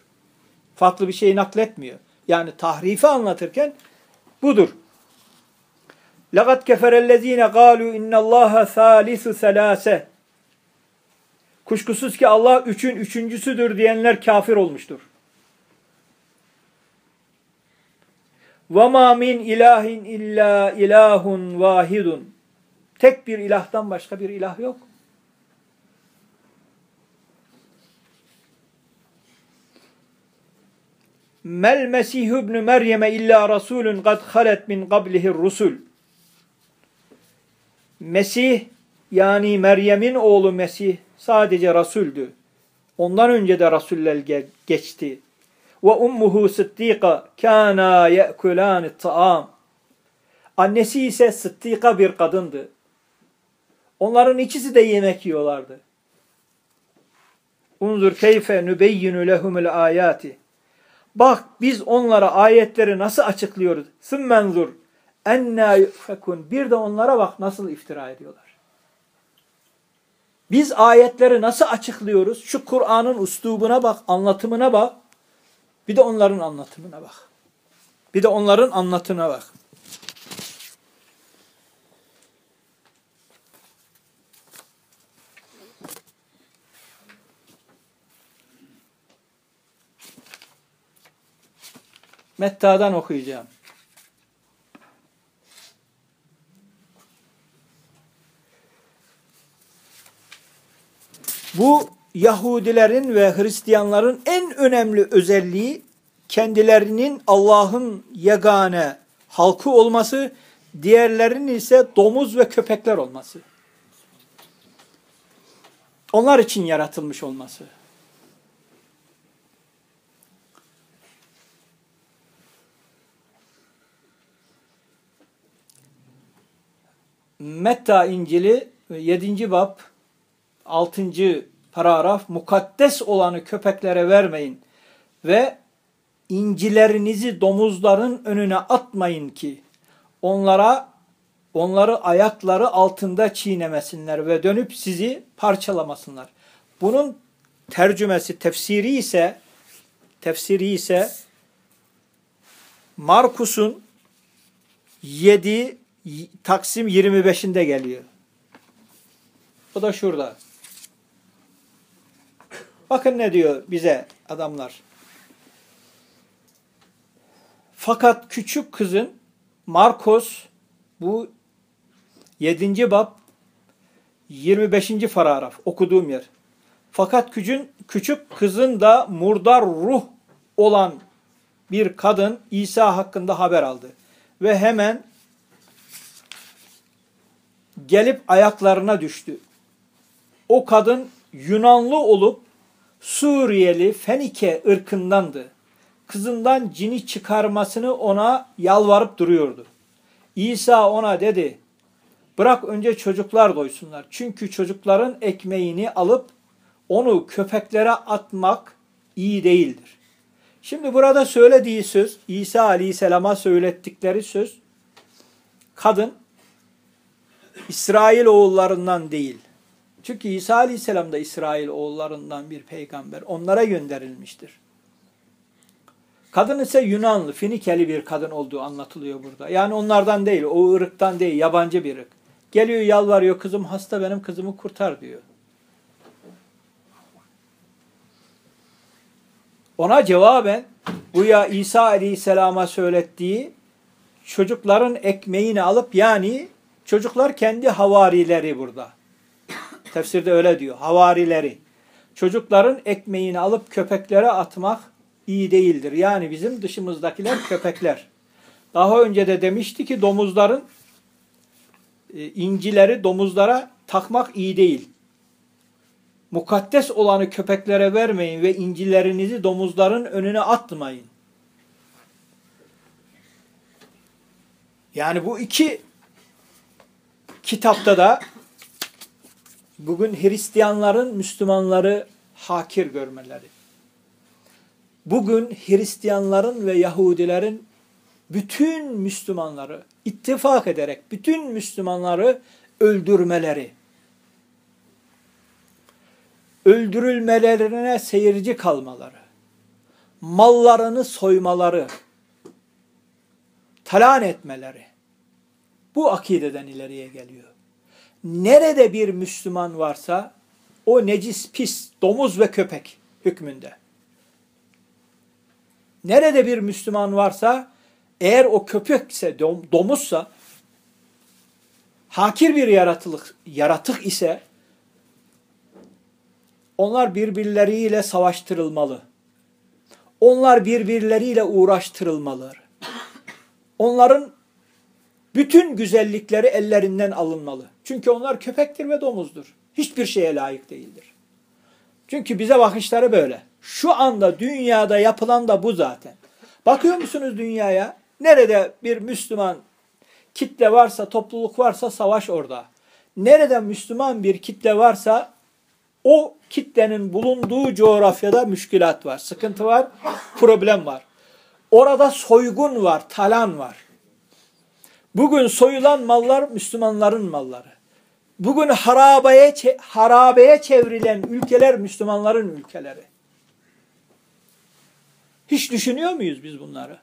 A: Farklı bir şey nakletmiyor Yani tahrifi anlatırken budur. لَقَدْ كَفَرَ الَّذ۪ينَ قَالُوا اِنَّ اللّٰهَ ثَالِثُ ثَلَاسَ Kuşkusuz ki Allah üçün üçüncüsüdür diyenler kafir olmuştur. وَمَا مِنْ ilahin illa ilahun vahidun. Tek bir ilahtan başka bir ilah yok. Mel Mesih ibn Meryem'e illa rasulun kad halet min qablihi rusul. Mesih yani Meryem'in oğlu Mesih sadece rasuldü. Ondan önce de rasuller geçti. Ve ummuhu sıddika kana ye'kulani ta'am. Annesi ise sıddika bir kadındı. Onların ikisi de yemek yiyorlardı. Unzur keyfe nübeyyinu lehumul ayati. Bak biz onlara ayetleri nasıl açıklıyoruz. Sümmenzur enna yufekun. Bir de onlara bak nasıl iftira ediyorlar. Biz ayetleri nasıl açıklıyoruz? Şu Kur'an'ın üslubuna bak, anlatımına bak. Bir de onların anlatımına bak. Bir de onların anlatına bak. Metta'dan okuyacağım. Bu Yahudilerin ve Hristiyanların en önemli özelliği kendilerinin Allah'ın yegane halkı olması, diğerlerinin ise domuz ve köpekler olması. Onlar için yaratılmış olması. Metta İncil'i 7. bab 6. paragraf mukaddes olanı köpeklere vermeyin ve incilerinizi domuzların önüne atmayın ki onlara onları ayakları altında çiğnemesinler ve dönüp sizi parçalamasınlar. Bunun tercümesi tefsiri ise tefsiri ise Markus'un 7 Taksim 25'inde geliyor. O da şurada. Bakın ne diyor bize adamlar. Fakat küçük kızın Markos bu 7. bab 25. paragraf okuduğum yer. Fakat küçük, küçük kızın da murdar ruh olan bir kadın İsa hakkında haber aldı. Ve hemen gelip ayaklarına düştü. O kadın Yunanlı olup Suriyeli Fenike ırkındandı. Kızından cini çıkarmasını ona yalvarıp duruyordu. İsa ona dedi, bırak önce çocuklar doysunlar. Çünkü çocukların ekmeğini alıp onu köpeklere atmak iyi değildir. Şimdi burada söylediği söz, İsa Aleyhisselam'a söylettikleri söz, kadın İsrail oğullarından değil. Çünkü İsa Aleyhisselam da İsrail oğullarından bir peygamber. Onlara gönderilmiştir. Kadın ise Yunanlı, Finikeli bir kadın olduğu anlatılıyor burada. Yani onlardan değil, o ırktan değil, yabancı bir ırk. Geliyor yalvarıyor, kızım hasta benim kızımı kurtar diyor. Ona cevaben bu ya İsa Aleyhisselam'a söylettiği çocukların ekmeğini alıp yani çocuklar kendi havarileri burada. Tefsirde öyle diyor. Havarileri. Çocukların ekmeğini alıp köpeklere atmak iyi değildir. Yani bizim dışımızdakiler köpekler. Daha önce de demişti ki domuzların e, incileri domuzlara takmak iyi değil. Mukaddes olanı köpeklere vermeyin ve incilerinizi domuzların önüne atmayın. Yani bu iki kitapta da bugün Hristiyanların Müslümanları hakir görmeleri. Bugün Hristiyanların ve Yahudilerin bütün Müslümanları ittifak ederek bütün Müslümanları öldürmeleri. öldürülmelerine seyirci kalmaları, mallarını soymaları, talan etmeleri bu akideden ileriye geliyor. Nerede bir Müslüman varsa o necis, pis, domuz ve köpek hükmünde. Nerede bir Müslüman varsa eğer o köpekse, domuzsa hakir bir yaratılık, yaratık ise onlar birbirleriyle savaştırılmalı. Onlar birbirleriyle uğraştırılmalı. Onların bütün güzellikleri ellerinden alınmalı. Çünkü onlar köpektir ve domuzdur. Hiçbir şeye layık değildir. Çünkü bize bakışları böyle. Şu anda dünyada yapılan da bu zaten. Bakıyor musunuz dünyaya? Nerede bir Müslüman kitle varsa, topluluk varsa savaş orada. Nerede Müslüman bir kitle varsa o kitlenin bulunduğu coğrafyada müşkilat var, sıkıntı var, problem var. Orada soygun var, talan var. Bugün soyulan mallar Müslümanların malları. Bugün harabeye, harabeye çevrilen ülkeler Müslümanların ülkeleri. Hiç düşünüyor muyuz biz bunları?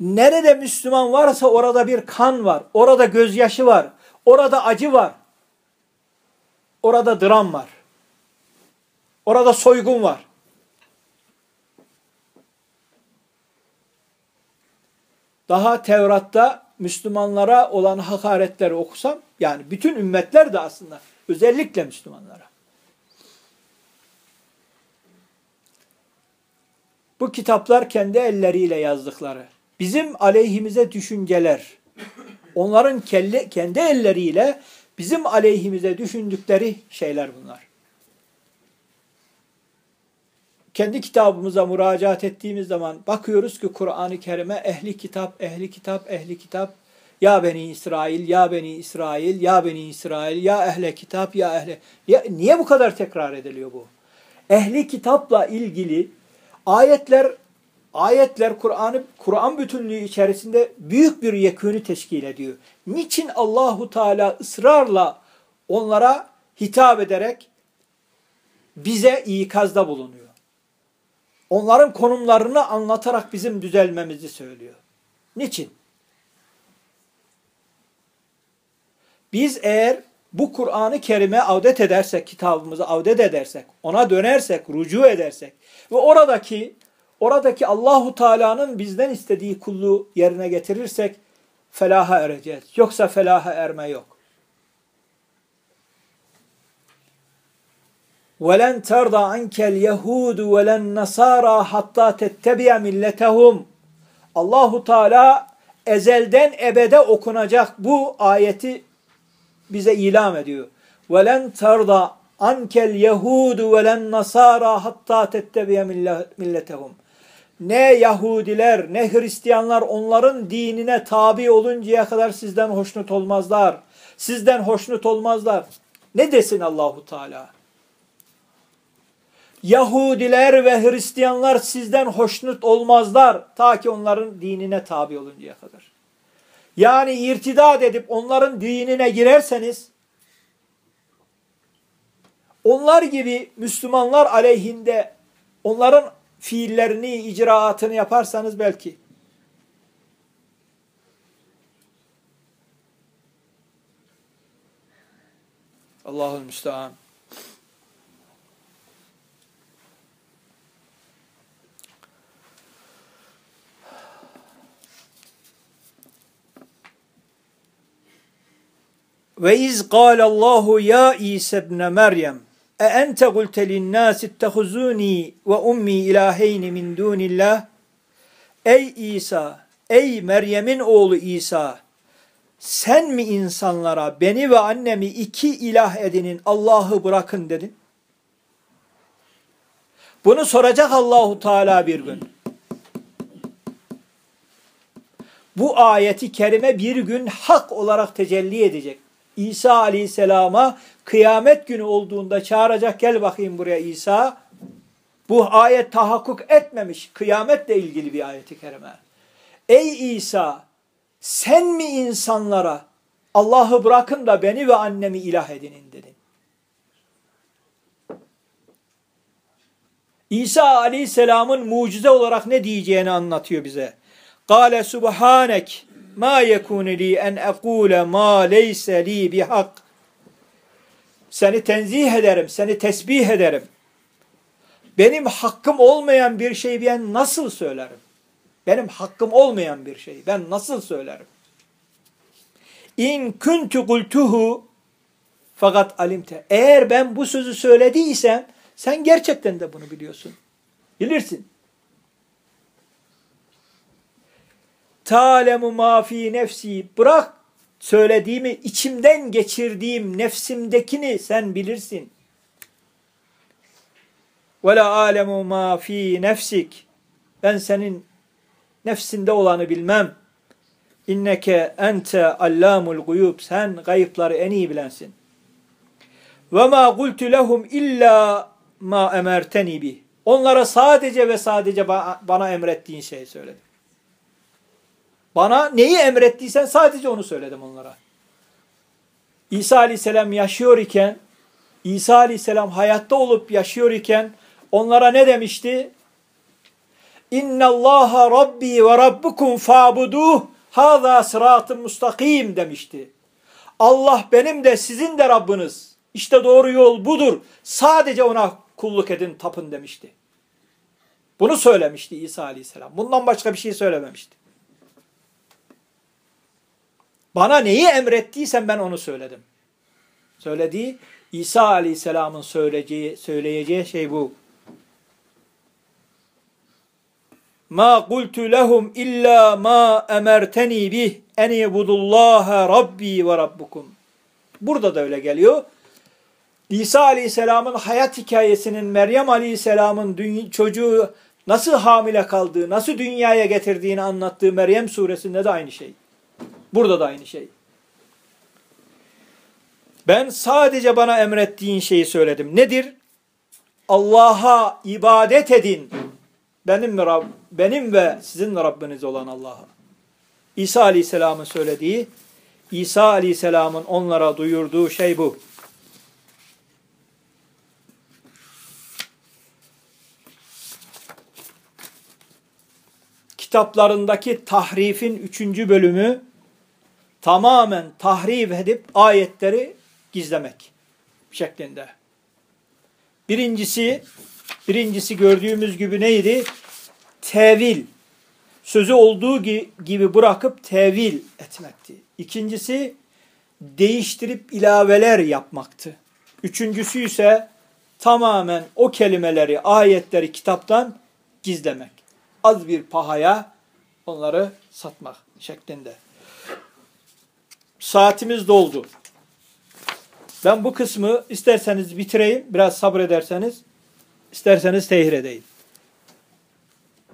A: Nerede Müslüman varsa orada bir kan var. Orada gözyaşı var. Orada acı var. Orada dram var. Orada soygun var. Daha Tevrat'ta Müslümanlara olan hakaretleri okusam, yani bütün ümmetler de aslında, özellikle Müslümanlara. Bu kitaplar kendi elleriyle yazdıkları, bizim aleyhimize düşünceler, onların kendi elleriyle bizim aleyhimize düşündükleri şeyler bunlar. Kendi kitabımıza müracaat ettiğimiz zaman bakıyoruz ki Kur'an-ı Kerim'e ehli kitap, ehli kitap, ehli kitap, ya Beni İsrail, ya Beni İsrail, ya Beni İsrail, ya ehle kitap, ya ehle... Ya, niye bu kadar tekrar ediliyor bu? Ehli kitapla ilgili ayetler ayetler Kur'an'ı Kur'an bütünlüğü içerisinde büyük bir yekünü teşkil ediyor. Niçin Allahu Teala ısrarla onlara hitap ederek bize ikazda bulunuyor? Onların konumlarını anlatarak bizim düzelmemizi söylüyor. Niçin? Biz eğer bu Kur'an-ı Kerim'e avdet edersek, kitabımızı avdet edersek, ona dönersek, rucu edersek ve oradaki oradaki Allahu Teala'nın bizden istediği kulluğu yerine getirirsek felaha ereceğiz. Yoksa felaha erme yok. وَلَنْ تَرْضَ عَنْكَ الْيَهُودُ وَلَا النَّصَارَى hatta تَتَّبِيَ milletehum. Allahu Teala ezelden ebede okunacak bu ayeti bize ilam ediyor. وَلَنْ تَرْضَ عَنْكَ الْيَهُودُ وَلَا النَّصَارَى hatta تَتَّبِيَ milletehum. Ne Yahudiler ne Hristiyanlar onların dinine tabi oluncaya kadar sizden hoşnut olmazlar. Sizden hoşnut olmazlar. Ne desin Allahu Teala? Yahudiler ve Hristiyanlar sizden hoşnut olmazlar ta ki onların dinine tabi oluncaya kadar. Yani irtidat edip onların dinine girerseniz onlar gibi Müslümanlar aleyhinde onların fiillerini, icraatını yaparsanız belki Allah'ın müstehan. Ve iz Allahu ya İsa ibn Meryem e ente gulte linnâs ittehuzûni ve ummi ilâheyni min dûnillah Ey İsa, ey Meryem'in oğlu İsa, sen mi insanlara beni ve annemi iki ilah edinin, Allah'ı bırakın dedin? Bunu soracak Allahu Teala bir gün. Bu ayeti kerime bir gün hak olarak tecelli edecek. İsa aleyhisselama kıyamet günü olduğunda çağıracak gel bakayım buraya İsa. Bu ayet tahakkuk etmemiş. Kıyametle ilgili bir ayeti kerime. Ey İsa sen mi insanlara Allah'ı bırakın da beni ve annemi ilah edinin dedin. İsa aleyhisselamın mucize olarak ne diyeceğini anlatıyor bize. Kale subhanek ma yekunu li en ekule ma leyse li bihak. Seni tenzih ederim, seni tesbih ederim. Benim hakkım olmayan bir şeyi ben nasıl söylerim? Benim hakkım olmayan bir şey ben nasıl söylerim? İn kuntu kultuhu fakat alimte. Eğer ben bu sözü söylediysem sen gerçekten de bunu biliyorsun. Bilirsin. Ta'lemu ma fi nefsi. Bırak söylediğimi, içimden geçirdiğim nefsimdekini sen bilirsin. Ve la alemu ma fi nefsik. Ben senin nefsinde olanı bilmem. İnneke ente allamul guyub. Sen gayıpları en iyi bilensin. Ve ma qultu lehum illa ma emerteni bi. Onlara sadece ve sadece bana emrettiğin şeyi söyledim. Bana neyi emrettiysen sadece onu söyledim onlara. İsa Aleyhisselam yaşıyor iken, İsa Aleyhisselam hayatta olup yaşıyor iken onlara ne demişti? İnna Allaha Rabbi ve Rabbukum fa'buduh haza sıratın mustakim demişti. Allah benim de sizin de Rabbiniz. İşte doğru yol budur. Sadece ona kulluk edin, tapın demişti. Bunu söylemişti İsa Aleyhisselam. Bundan başka bir şey söylememişti. Bana neyi emrettiysen ben onu söyledim. Söylediği İsa Aleyhisselam'ın söyleyeceği, söyleyeceği şey bu. Ma qultu lehum illa ma emerteni bih en ibudullaha rabbi ve rabbukum. Burada da öyle geliyor. İsa Aleyhisselam'ın hayat hikayesinin Meryem Aleyhisselam'ın çocuğu nasıl hamile kaldığı, nasıl dünyaya getirdiğini anlattığı Meryem suresinde de aynı şey. Burada da aynı şey. Ben sadece bana emrettiğin şeyi söyledim. Nedir? Allah'a ibadet edin. Benim, Rab, benim ve sizin Rabbiniz olan Allah'a. İsa Aleyhisselam'ın söylediği, İsa Aleyhisselam'ın onlara duyurduğu şey bu. Kitaplarındaki tahrifin üçüncü bölümü tamamen tahrif edip ayetleri gizlemek şeklinde. Birincisi, birincisi gördüğümüz gibi neydi? Tevil. Sözü olduğu gibi bırakıp tevil etmekti. İkincisi, değiştirip ilaveler yapmaktı. Üçüncüsü ise tamamen o kelimeleri, ayetleri kitaptan gizlemek. Az bir pahaya onları satmak şeklinde. Saatimiz doldu. Ben bu kısmı isterseniz bitireyim, biraz sabrederseniz, isterseniz tehir edeyim.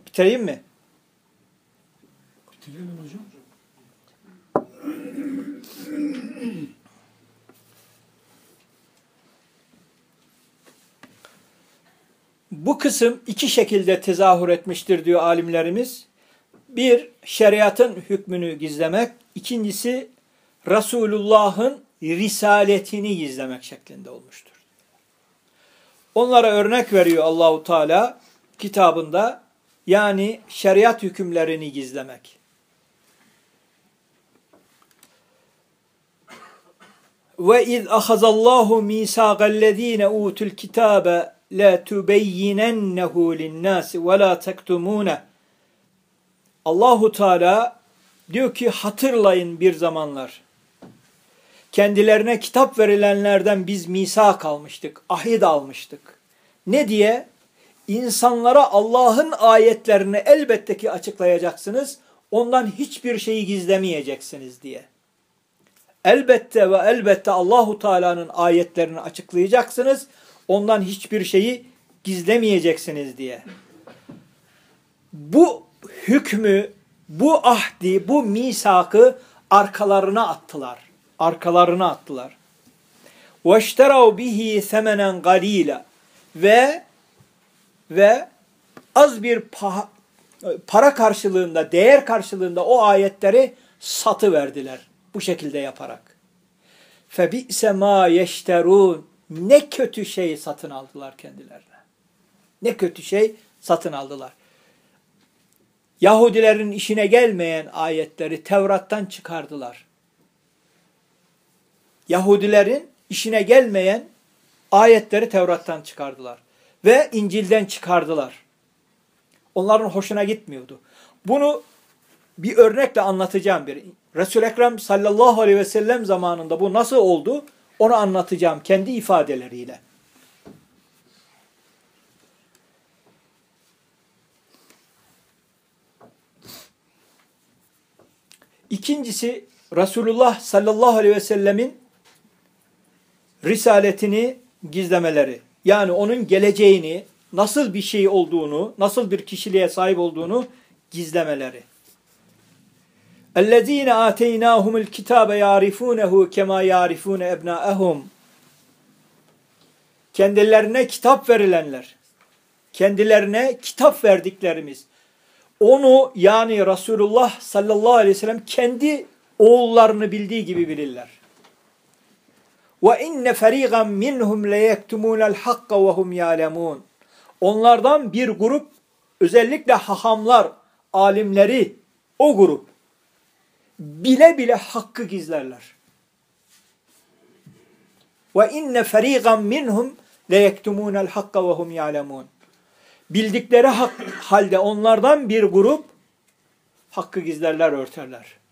A: Bitireyim mi?
B: Bitirelim hocam.
A: Bu kısım iki şekilde tezahür etmiştir diyor alimlerimiz. Bir, şeriatın hükmünü gizlemek. İkincisi, Resulullah'ın risaletini gizlemek şeklinde olmuştur. Onlara örnek veriyor Allahu Teala kitabında yani şeriat hükümlerini gizlemek. Ve iz ahazallahu misaqallezine utul kitabe la tubeyyinennehu lin-nasi ve la taktumune. Allahu Teala diyor ki hatırlayın bir zamanlar kendilerine kitap verilenlerden biz misak almıştık, ahit almıştık. Ne diye? İnsanlara Allah'ın ayetlerini elbette ki açıklayacaksınız, ondan hiçbir şeyi gizlemeyeceksiniz diye. Elbette ve elbette Allahu Teala'nın ayetlerini açıklayacaksınız, ondan hiçbir şeyi gizlemeyeceksiniz diye. Bu hükmü, bu ahdi, bu misakı arkalarına attılar arkalarına attılar. وَاشْتَرَوْ bihi ثَمَنًا قَلِيلًا Ve ve az bir paha, para karşılığında, değer karşılığında o ayetleri satı verdiler bu şekilde yaparak. Febi'se ma yeşterun ne kötü şey satın aldılar kendilerine. Ne kötü şey satın aldılar. Yahudilerin işine gelmeyen ayetleri Tevrat'tan çıkardılar. Yahudilerin işine gelmeyen ayetleri Tevrat'tan çıkardılar. Ve İncil'den çıkardılar. Onların hoşuna gitmiyordu. Bunu bir örnekle anlatacağım. Bir. Resul-i Ekrem sallallahu aleyhi ve sellem zamanında bu nasıl oldu onu anlatacağım kendi ifadeleriyle. İkincisi Resulullah sallallahu aleyhi ve sellemin risaletini gizlemeleri. Yani onun geleceğini, nasıl bir şey olduğunu, nasıl bir kişiliğe sahip olduğunu gizlemeleri. اَلَّذ۪ينَ آتَيْنَاهُمُ الْكِتَابَ يَعْرِفُونَهُ كَمَا يَعْرِفُونَ اَبْنَاءَهُمْ Kendilerine kitap verilenler, kendilerine kitap verdiklerimiz, onu yani Resulullah sallallahu aleyhi ve sellem kendi oğullarını bildiği gibi bilirler. Ve inne ferigan minhum leyektumunel hakka ve hum ya'lemun. Onlardan bir grup özellikle hahamlar, alimleri o grup bile bile hakkı gizlerler. Ve inne ferigan minhum leyektumunel hakka ve hum ya'lemun. Bildikleri hak, halde onlardan bir grup hakkı gizlerler, örterler.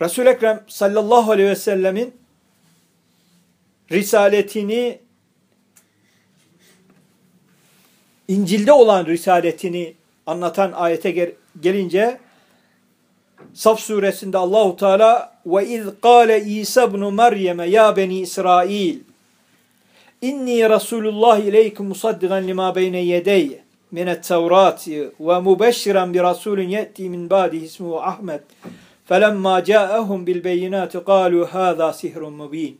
A: Resul-i Ekrem sallallahu aleyhi ve sellemin risaletini İncil'de olan risaletini anlatan ayete gelince Saf suresinde Allahu Teala ve iz qale İsa ibn Meryem ya beni İsrail inni Resulullah ileykum musaddigan lima beyne yedeyye minet tevrati ve mubeşşiran bi rasulun ye'ti min ba'di ismuhu Ahmet فَلَمَّا جَاءَهُمْ بِالْبَيِّنَاتِ قَالُوا هَذَا سِحْرٌ مُب۪ينٌ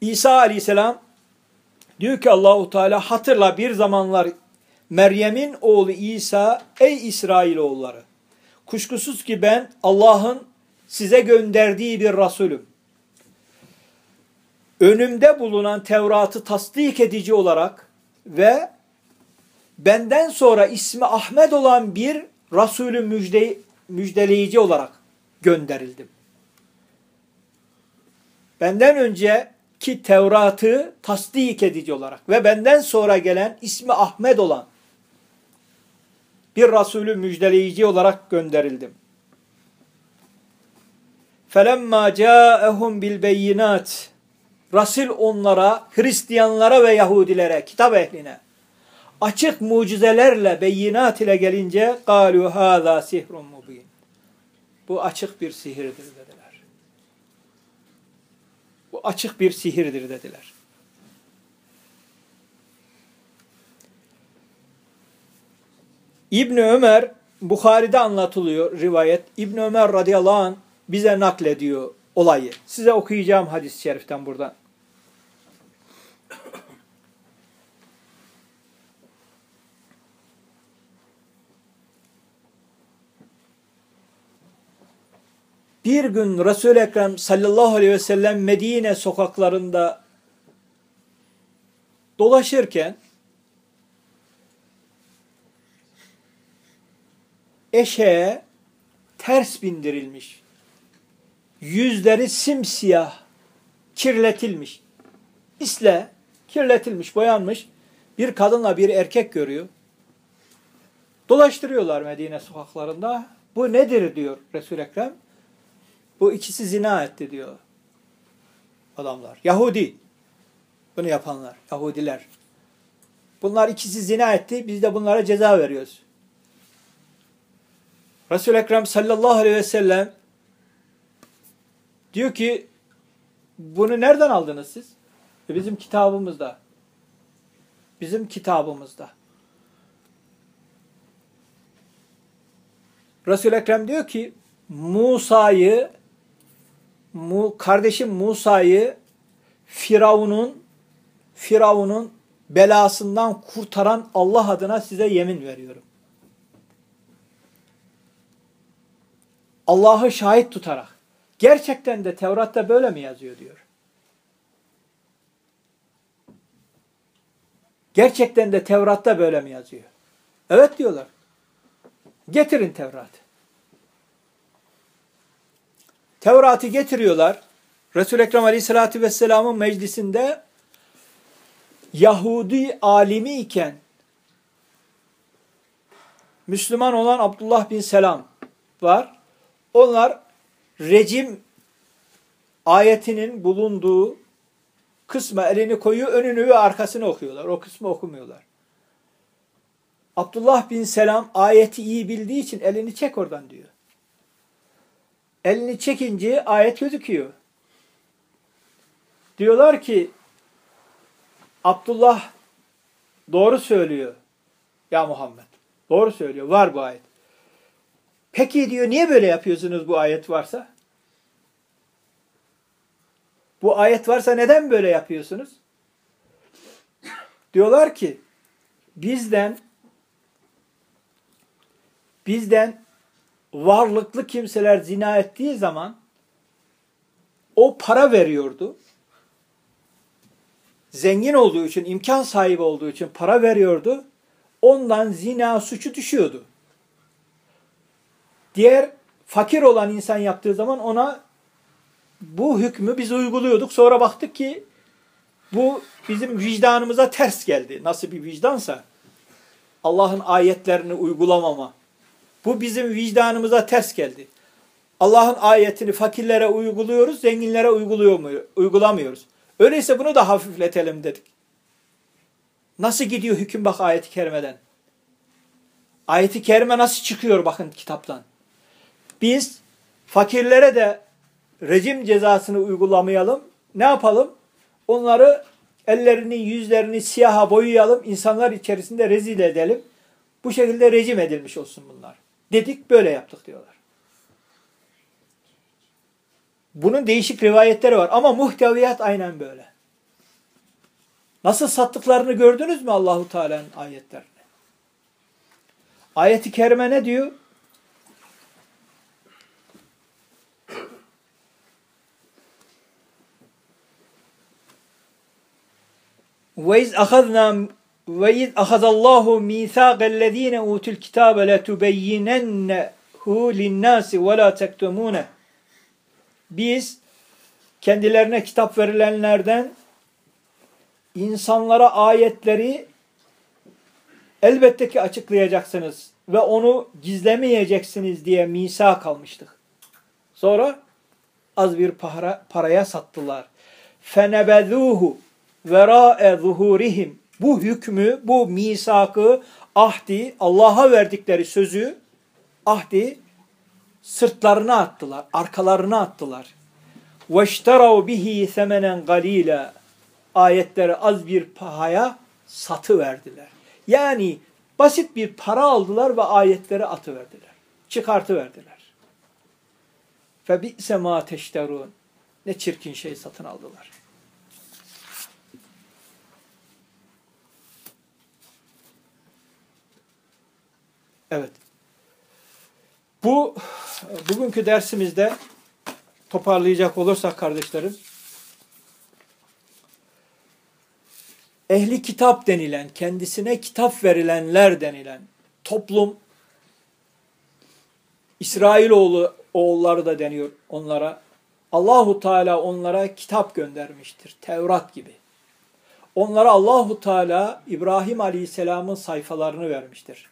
A: İsa aleyhisselam diyor ki Allahu Teala hatırla bir zamanlar Meryem'in oğlu İsa ey İsrailoğulları kuşkusuz ki ben Allah'ın size gönderdiği bir Resulüm. Önümde bulunan Tevrat'ı tasdik edici olarak ve benden sonra ismi Ahmet olan bir Resulü müjde, müjdeleyici olarak gönderildim. Benden önceki Tevrat'ı tasdik edici olarak ve benden sonra gelen ismi Ahmet olan bir Resulü müjdeleyici olarak gönderildim. فَلَمَّا جَاءَهُمْ بِالْبَيِّنَاتِ Rasul onlara, Hristiyanlara ve Yahudilere, kitap ehline açık mucizelerle, beyinat ile gelince قَالُوا هَذَا سِحْرٌ مُب۪ينٌ bu açık bir sihirdir dediler. Bu açık bir sihirdir dediler. İbn Ömer Bukhari'de anlatılıyor rivayet. İbn Ömer radıyallahu anh bize naklediyor olayı. Size okuyacağım hadis-i şeriften buradan. Bir gün Resul-i Ekrem sallallahu aleyhi ve sellem Medine sokaklarında dolaşırken eşeğe ters bindirilmiş. Yüzleri simsiyah, kirletilmiş. İsle kirletilmiş, boyanmış bir kadınla bir erkek görüyor. Dolaştırıyorlar Medine sokaklarında. Bu nedir diyor Resul-i Ekrem. Bu ikisi zina etti diyor adamlar. Yahudi. Bunu yapanlar. Yahudiler. Bunlar ikisi zina etti. Biz de bunlara ceza veriyoruz. Resul-i Ekrem sallallahu aleyhi ve sellem diyor ki bunu nereden aldınız siz? E bizim kitabımızda. Bizim kitabımızda. Resul-i Ekrem diyor ki Musa'yı mu, kardeşim Musa'yı Firavun'un Firavun'un belasından kurtaran Allah adına size yemin veriyorum. Allah'ı şahit tutarak. Gerçekten de Tevrat'ta böyle mi yazıyor diyor. Gerçekten de Tevrat'ta böyle mi yazıyor? Evet diyorlar. Getirin Tevrat. Tevrat'ı getiriyorlar. Resul-i Ekrem Aleyhisselatü Vesselam'ın meclisinde Yahudi alimi iken Müslüman olan Abdullah bin Selam var. Onlar rejim ayetinin bulunduğu kısma elini koyuyor, önünü ve arkasını okuyorlar. O kısmı okumuyorlar. Abdullah bin Selam ayeti iyi bildiği için elini çek oradan diyor. Elini çekince ayet gözüküyor. Diyorlar ki Abdullah doğru söylüyor. Ya Muhammed. Doğru söylüyor. Var bu ayet. Peki diyor niye böyle yapıyorsunuz bu ayet varsa? Bu ayet varsa neden böyle yapıyorsunuz? Diyorlar ki bizden bizden varlıklı kimseler zina ettiği zaman o para veriyordu. Zengin olduğu için, imkan sahibi olduğu için para veriyordu. Ondan zina suçu düşüyordu. Diğer fakir olan insan yaptığı zaman ona bu hükmü biz uyguluyorduk. Sonra baktık ki bu bizim vicdanımıza ters geldi. Nasıl bir vicdansa Allah'ın ayetlerini uygulamama. Bu bizim vicdanımıza ters geldi. Allah'ın ayetini fakirlere uyguluyoruz, zenginlere uyguluyor mu, uygulamıyoruz. Öyleyse bunu da hafifletelim dedik. Nasıl gidiyor hüküm bak ayeti kerimeden? Ayeti kerime nasıl çıkıyor bakın kitaptan. Biz fakirlere de rejim cezasını uygulamayalım. Ne yapalım? Onları ellerini, yüzlerini siyaha boyayalım. insanlar içerisinde rezil edelim. Bu şekilde rejim edilmiş olsun bunlar Dedik böyle yaptık diyorlar. Bunun değişik rivayetleri var ama muhteviyat aynen böyle. Nasıl sattıklarını gördünüz mü Allahu Teala'nın ayetlerini? Ayeti kerime ne diyor? وَاِذْ اَخَذْنَا ve iz ahazallahu mithaqellezine utul kitabe la tubeyyinennehu linnasi ve la tektumune. Biz kendilerine kitap verilenlerden insanlara ayetleri elbette ki açıklayacaksınız ve onu gizlemeyeceksiniz diye misa kalmıştık. Sonra az bir para, paraya sattılar. Fenebezuhu vera'e zuhurihim bu hükmü, bu misakı, ahdi, Allah'a verdikleri sözü, ahdi sırtlarına attılar, arkalarına attılar. وَاشْتَرَوْ bihi semenen galila ayetleri az bir pahaya satı verdiler. Yani basit bir para aldılar ve ayetleri atı verdiler. Çıkartı verdiler. فَبِئْسَ مَا تَشْتَرُونَ Ne çirkin şey satın aldılar. Evet. Bu bugünkü dersimizde toparlayacak olursak kardeşlerim ehli kitap denilen, kendisine kitap verilenler denilen toplum İsrailoğlu oğulları da deniyor onlara. Allahu Teala onlara kitap göndermiştir. Tevrat gibi. Onlara Allahu Teala İbrahim Aleyhisselam'ın sayfalarını vermiştir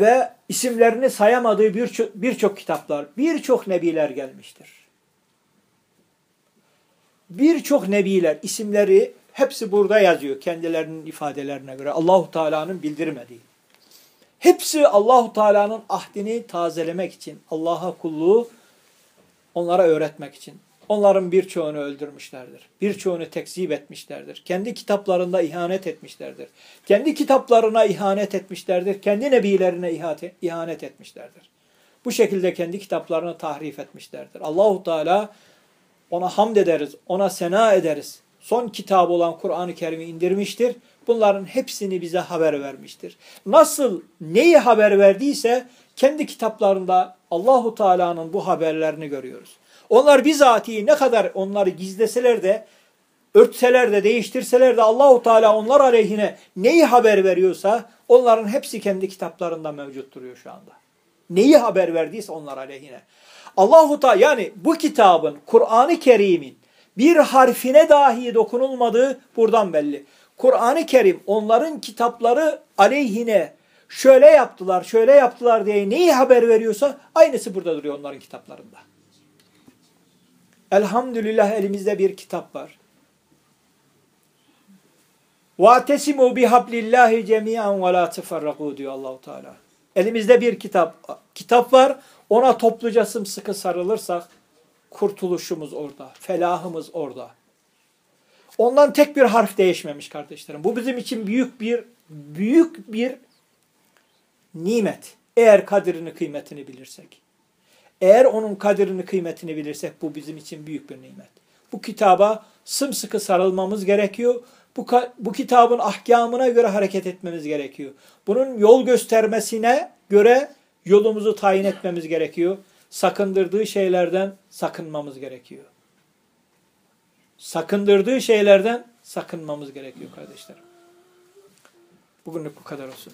A: ve isimlerini sayamadığı birçok birçok kitaplar, birçok nebiler gelmiştir. Birçok nebiler isimleri hepsi burada yazıyor kendilerinin ifadelerine göre Allahu Teala'nın bildirmediği. Hepsi Allahu Teala'nın ahdini tazelemek için, Allah'a kulluğu onlara öğretmek için. Onların birçoğunu öldürmüşlerdir. Birçoğunu tekzip etmişlerdir. Kendi kitaplarında ihanet etmişlerdir. Kendi kitaplarına ihanet etmişlerdir. Kendi nebilerine ihanet etmişlerdir. Bu şekilde kendi kitaplarını tahrif etmişlerdir. Allahu Teala ona hamd ederiz, ona sena ederiz. Son kitabı olan Kur'an-ı Kerim'i indirmiştir. Bunların hepsini bize haber vermiştir. Nasıl neyi haber verdiyse kendi kitaplarında Allahu Teala'nın bu haberlerini görüyoruz. Onlar bizatihi ne kadar onları gizleseler de örtseler de değiştirseler de Allahu Teala onlar aleyhine neyi haber veriyorsa onların hepsi kendi kitaplarında mevcut duruyor şu anda. Neyi haber verdiyse onlar aleyhine. Allahu Teala yani bu kitabın Kur'an-ı Kerim'in bir harfine dahi dokunulmadığı buradan belli. Kur'an-ı Kerim onların kitapları aleyhine şöyle yaptılar, şöyle yaptılar diye neyi haber veriyorsa aynısı burada duruyor onların kitaplarında. Elhamdülillah elimizde bir kitap var. وَاَتَسِمُوا بِحَبْلِ اللّٰهِ جَمِيعًا وَلَا تَفَرَّقُوا diyor Allahu Teala. Elimizde bir kitap kitap var. Ona topluca sımsıkı sarılırsak kurtuluşumuz orada. Felahımız orada. Ondan tek bir harf değişmemiş kardeşlerim. Bu bizim için büyük bir büyük bir nimet. Eğer kadirini kıymetini bilirsek. Eğer onun kadirini kıymetini bilirsek bu bizim için büyük bir nimet. Bu kitaba sımsıkı sarılmamız gerekiyor. Bu, bu kitabın ahkamına göre hareket etmemiz gerekiyor. Bunun yol göstermesine göre yolumuzu tayin etmemiz gerekiyor. Sakındırdığı şeylerden sakınmamız gerekiyor. Sakındırdığı şeylerden sakınmamız gerekiyor kardeşlerim. Bugünlük bu kadar olsun.